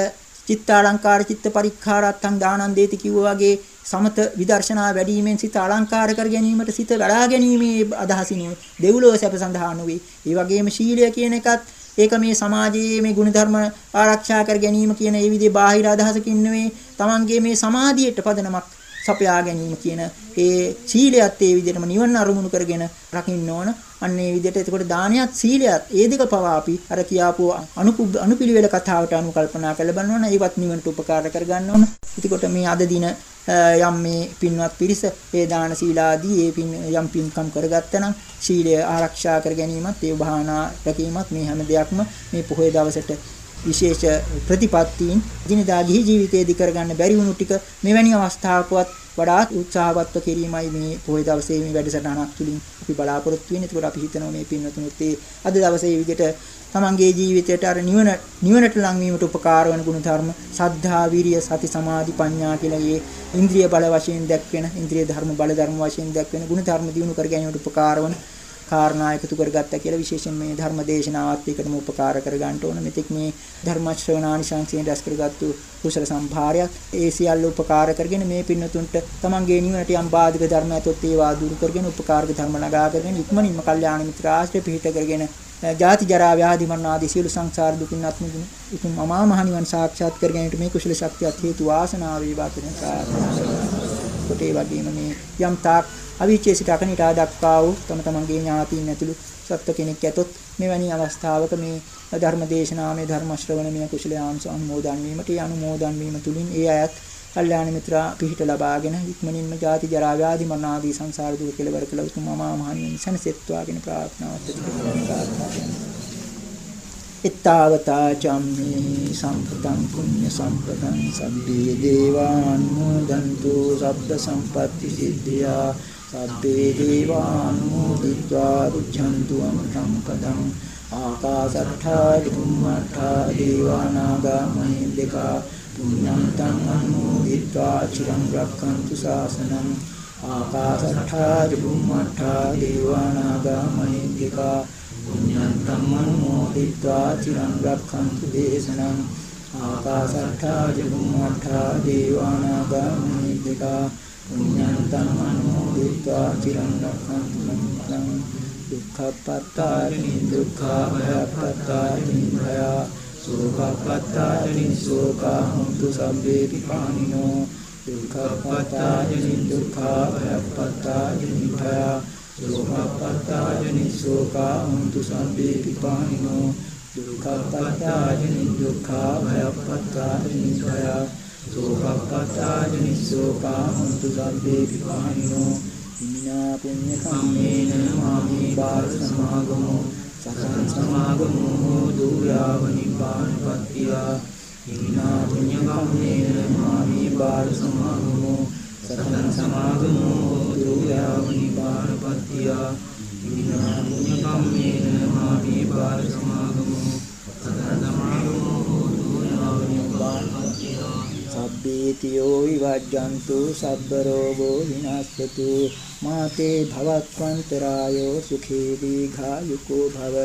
[SPEAKER 1] චිත්තාලංකාර චිත්ත පරික්ඛාරත්තං දානං දේති කිව්වා වගේ සමත විදර්ශනා වැඩිවීමෙන් සිත අලංකාර කර ගැනීමට සිත වඩා ගැනීමේ අදහසින් දෙව්ලොව සැප සඳහා නොවේ. ඒ වගේම ශීලය කියන එකත් ඒක මේ සමාජයේ මේ ගුණධර්ම ආරක්ෂා කර ගැනීම කියන ඒ විදිහේ බාහිර අදහසකින් නෙවෙයි. Tamanගේ මේ සමාධියට පදනමක් සපයා ගැනීම කියන ඒ සීලයත් ඒ විදිහටම නිවන අරමුණු කරගෙන රකින්න ඕන. අන්න ඒ විදිහට එතකොට දානයත් සීලයත් ඒ දෙක පවා අපි අර කියාපු අනුපිළිවෙල කතාවට අනුව කල්පනා කරලා බලනවා නම් ඒවත් නිවනට උපකාර කරගන්න ඕන. එතකොට මේ අද දින යම් මේ පින්වත් පිරිස ඒ දාන සීලාදී ඒ පින් යම් පින්කම් කරගත්තා නම් සීලය ආරක්ෂා කර ගැනීමත් ඒ භාවනා රැකීමත් මේ හැම දෙයක්ම මේ පොහොය දවසට විශේෂ ප්‍රතිපත්තීන් දිනදා ගිහි ජීවිතයේදී කරගන්න බැරි වුණු ටික මෙවැනි අවස්ථාවකවත් වඩාත් උත්සාහවත්ව කිරීමයි මේ පොහොය දවසේ මේ වැඩසටහනක් තුලින් අපි බලාපොරොත්තු වෙන්නේ. ඒකට අපි හිතනවා මේ පින්වතුනුත් ඒ අද දවසේ විදිහට තමන්ගේ ජීවිතයට අර නිවන නිවනට ලං වීමට උපකාර වන ගුණ ධර්ම සද්ධා විරිය සති සමාධි ප්‍රඥා කියලා මේ ඉන්ද්‍රිය බල වශයෙන් දැක්වෙන ඉන්ද්‍රිය ධර්ම බල ධර්ම වශයෙන් දැක්වෙන ගුණ ධර්ම දිනු කර ගැනීමට උපකාර වන කාරණා එකතු කරගත්තා කියලා විශේෂයෙන් මේ ධර්ම දේශනාවත් එකටම උපකාර කරගන්න ඕන. මෙතෙක් මේ ධර්ම ශ්‍රවණානිශංසයෙන් රැස් කරගත්තු කුසල සම්භාරයක් ඒ සියල්ල උපකාර කරගෙන මේ පින්නතුන්ට තමන්ගේ නිවනට යම් බාධක ධර්ම ඇතොත් ඒවා දුරු කරගෙන උපකාරක ධර්ම නගා කරගෙන ඉක්මනින්ම කල්යාණ මිත්‍ර ආශ්‍රය පිහිට කරගෙන ජාති ජරා ව්‍යාධි මරණ ආදී සියලු සංසාර දුකින් අත් මිදුණු උතුම් අමා මහ නිවන් සාක්ෂාත් කර ගැනීමට මේ කුසල ශක්තියත් හේතු වාසනාව වේවා කියන ප්‍රාර්ථනා කොටේ වගේම මේ යම් තාක් අවීචයේ සිට අකනිටා දක්වා වූ තම තමන්ගේ ඥාතීන් ඇතුළු සත්ව කෙනෙක් ඇතොත් මෙවැනි අවස්ථාවක මේ ධර්ම දේශනාවේ ධර්ම ශ්‍රවණමය කුසලයාංශ අනුමෝදන් වීමට ඒ අනුමෝදන් වීම තුලින් ඒ අයත් කල්යාණ මිත්‍රා පිහිට ලබාගෙන ඉක්මනින්ම ජාති ජරා ව්‍යාධි මරණ ආදී සංසාර දුක කෙලවර කළ උතුම් මහා මහණියන් සැනසෙත්වා කියන ප්‍රාර්ථනාවත් ittavata cammi sampatang punya sampatang sabbi devanumodantu sabba sampatti siddhya සබ්බේ දේවානුමෝදිත්වා පුච්ඡන්තු අමතං පදං ආකාසට්ඨා චුම්මට්ඨා දේවානාගා මහින්දිකා පුඤ්ඤං තං අනුමෝදිත්වා චිරං රක්ඛන්තු ශාසනං ආකාසට්ඨා චුම්මට්ඨා දේවානාගා මහින්දිකා පුඤ්ඤං තං අනුමෝදිත්වා චිරං රක්ඛන්තු දේශනං ආකාසට්ඨා චුම්මට්ඨා දේවානාගා මහින්දිකා පුඤ්ඤන්තං අනුමෝදිत्वा චිරං රක්ඛන්තු මං දුක්ඛපත්තානි දුක්ඛභයපත්තානි භය සෝකපත්තානි සෝකා හුන්තු සම්බේ පිපානිනෝ දුක්ඛපත්තානි දුක්ඛභයපත්තානි භය සෝකපත්තායනි සෝකා හුන්තු සම්පේ පිපානිනෝ දුක්ඛපත්තායනි දුක්ඛා භයපත්තායනි භය සෝකපත්තායනි සෝකා හුන්තු සම්පේ පිපානිනෝ ඉමිනා පුඤ්ඤ කම්මේන මාමේ බාල සමාගමෝ සතං සමාගමෝ දුයාව නිපානපත්තිය ඉමිනා පුඤ්ඤ කම්මේන මාමේ බාල සමාගමෝ සතං සමාගමෝ දුයාව නිපානපත්තිය විනා පුඤ්ඤ කම්මේන මාමේ බාල සමාගමෝ සතං සමාගමෝ දුයාව නිපානපත්තිය සබ්බීතියෝ විවජ්ජන්තු සබ්බ රෝගෝ විනාශතු මාතේ භවත්වන්තරායෝ සුඛී දීඝායුකෝ භව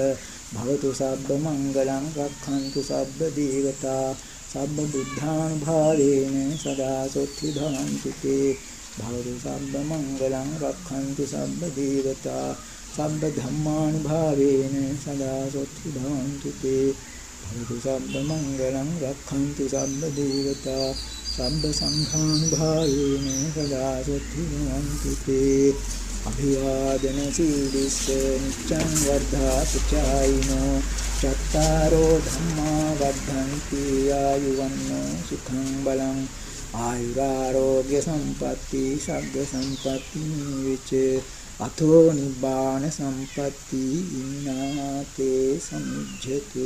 [SPEAKER 1] භවතු සබ්බ මංගලං රක්ඛන්තු සබ්බ දීවතා සබ්බ බුද්ධානුභාවේන සදා සොත්ති භවන්තු තේ භවතු සබ්බ මංගලං රක්ඛන්තු සබ්බ දේවතා සබ්බ ධම්මානුභාවේන සදා සොත්ති භවන්තු තේ භවතු සබ්බ මංගලං රක්ඛන්තු සබ්බ දේවතා සබ්බ සංඝානුභාවේන සදා සොත්ති භවන්තු තේ අභිවාදන සීලිස්ස නිච්ඡං වර්ධා සුචායිනෝ චත්තාරෝ ධම්මා වද්ධන්ති ආයුවන්නෝ සුඛං බලං ආයුරාෝග්‍ය සම්පatti සග්ග සම්පatti විච අතෝ නිබ්බාන සම්පatti ඉන්නාතේ සමුජ්ජතු.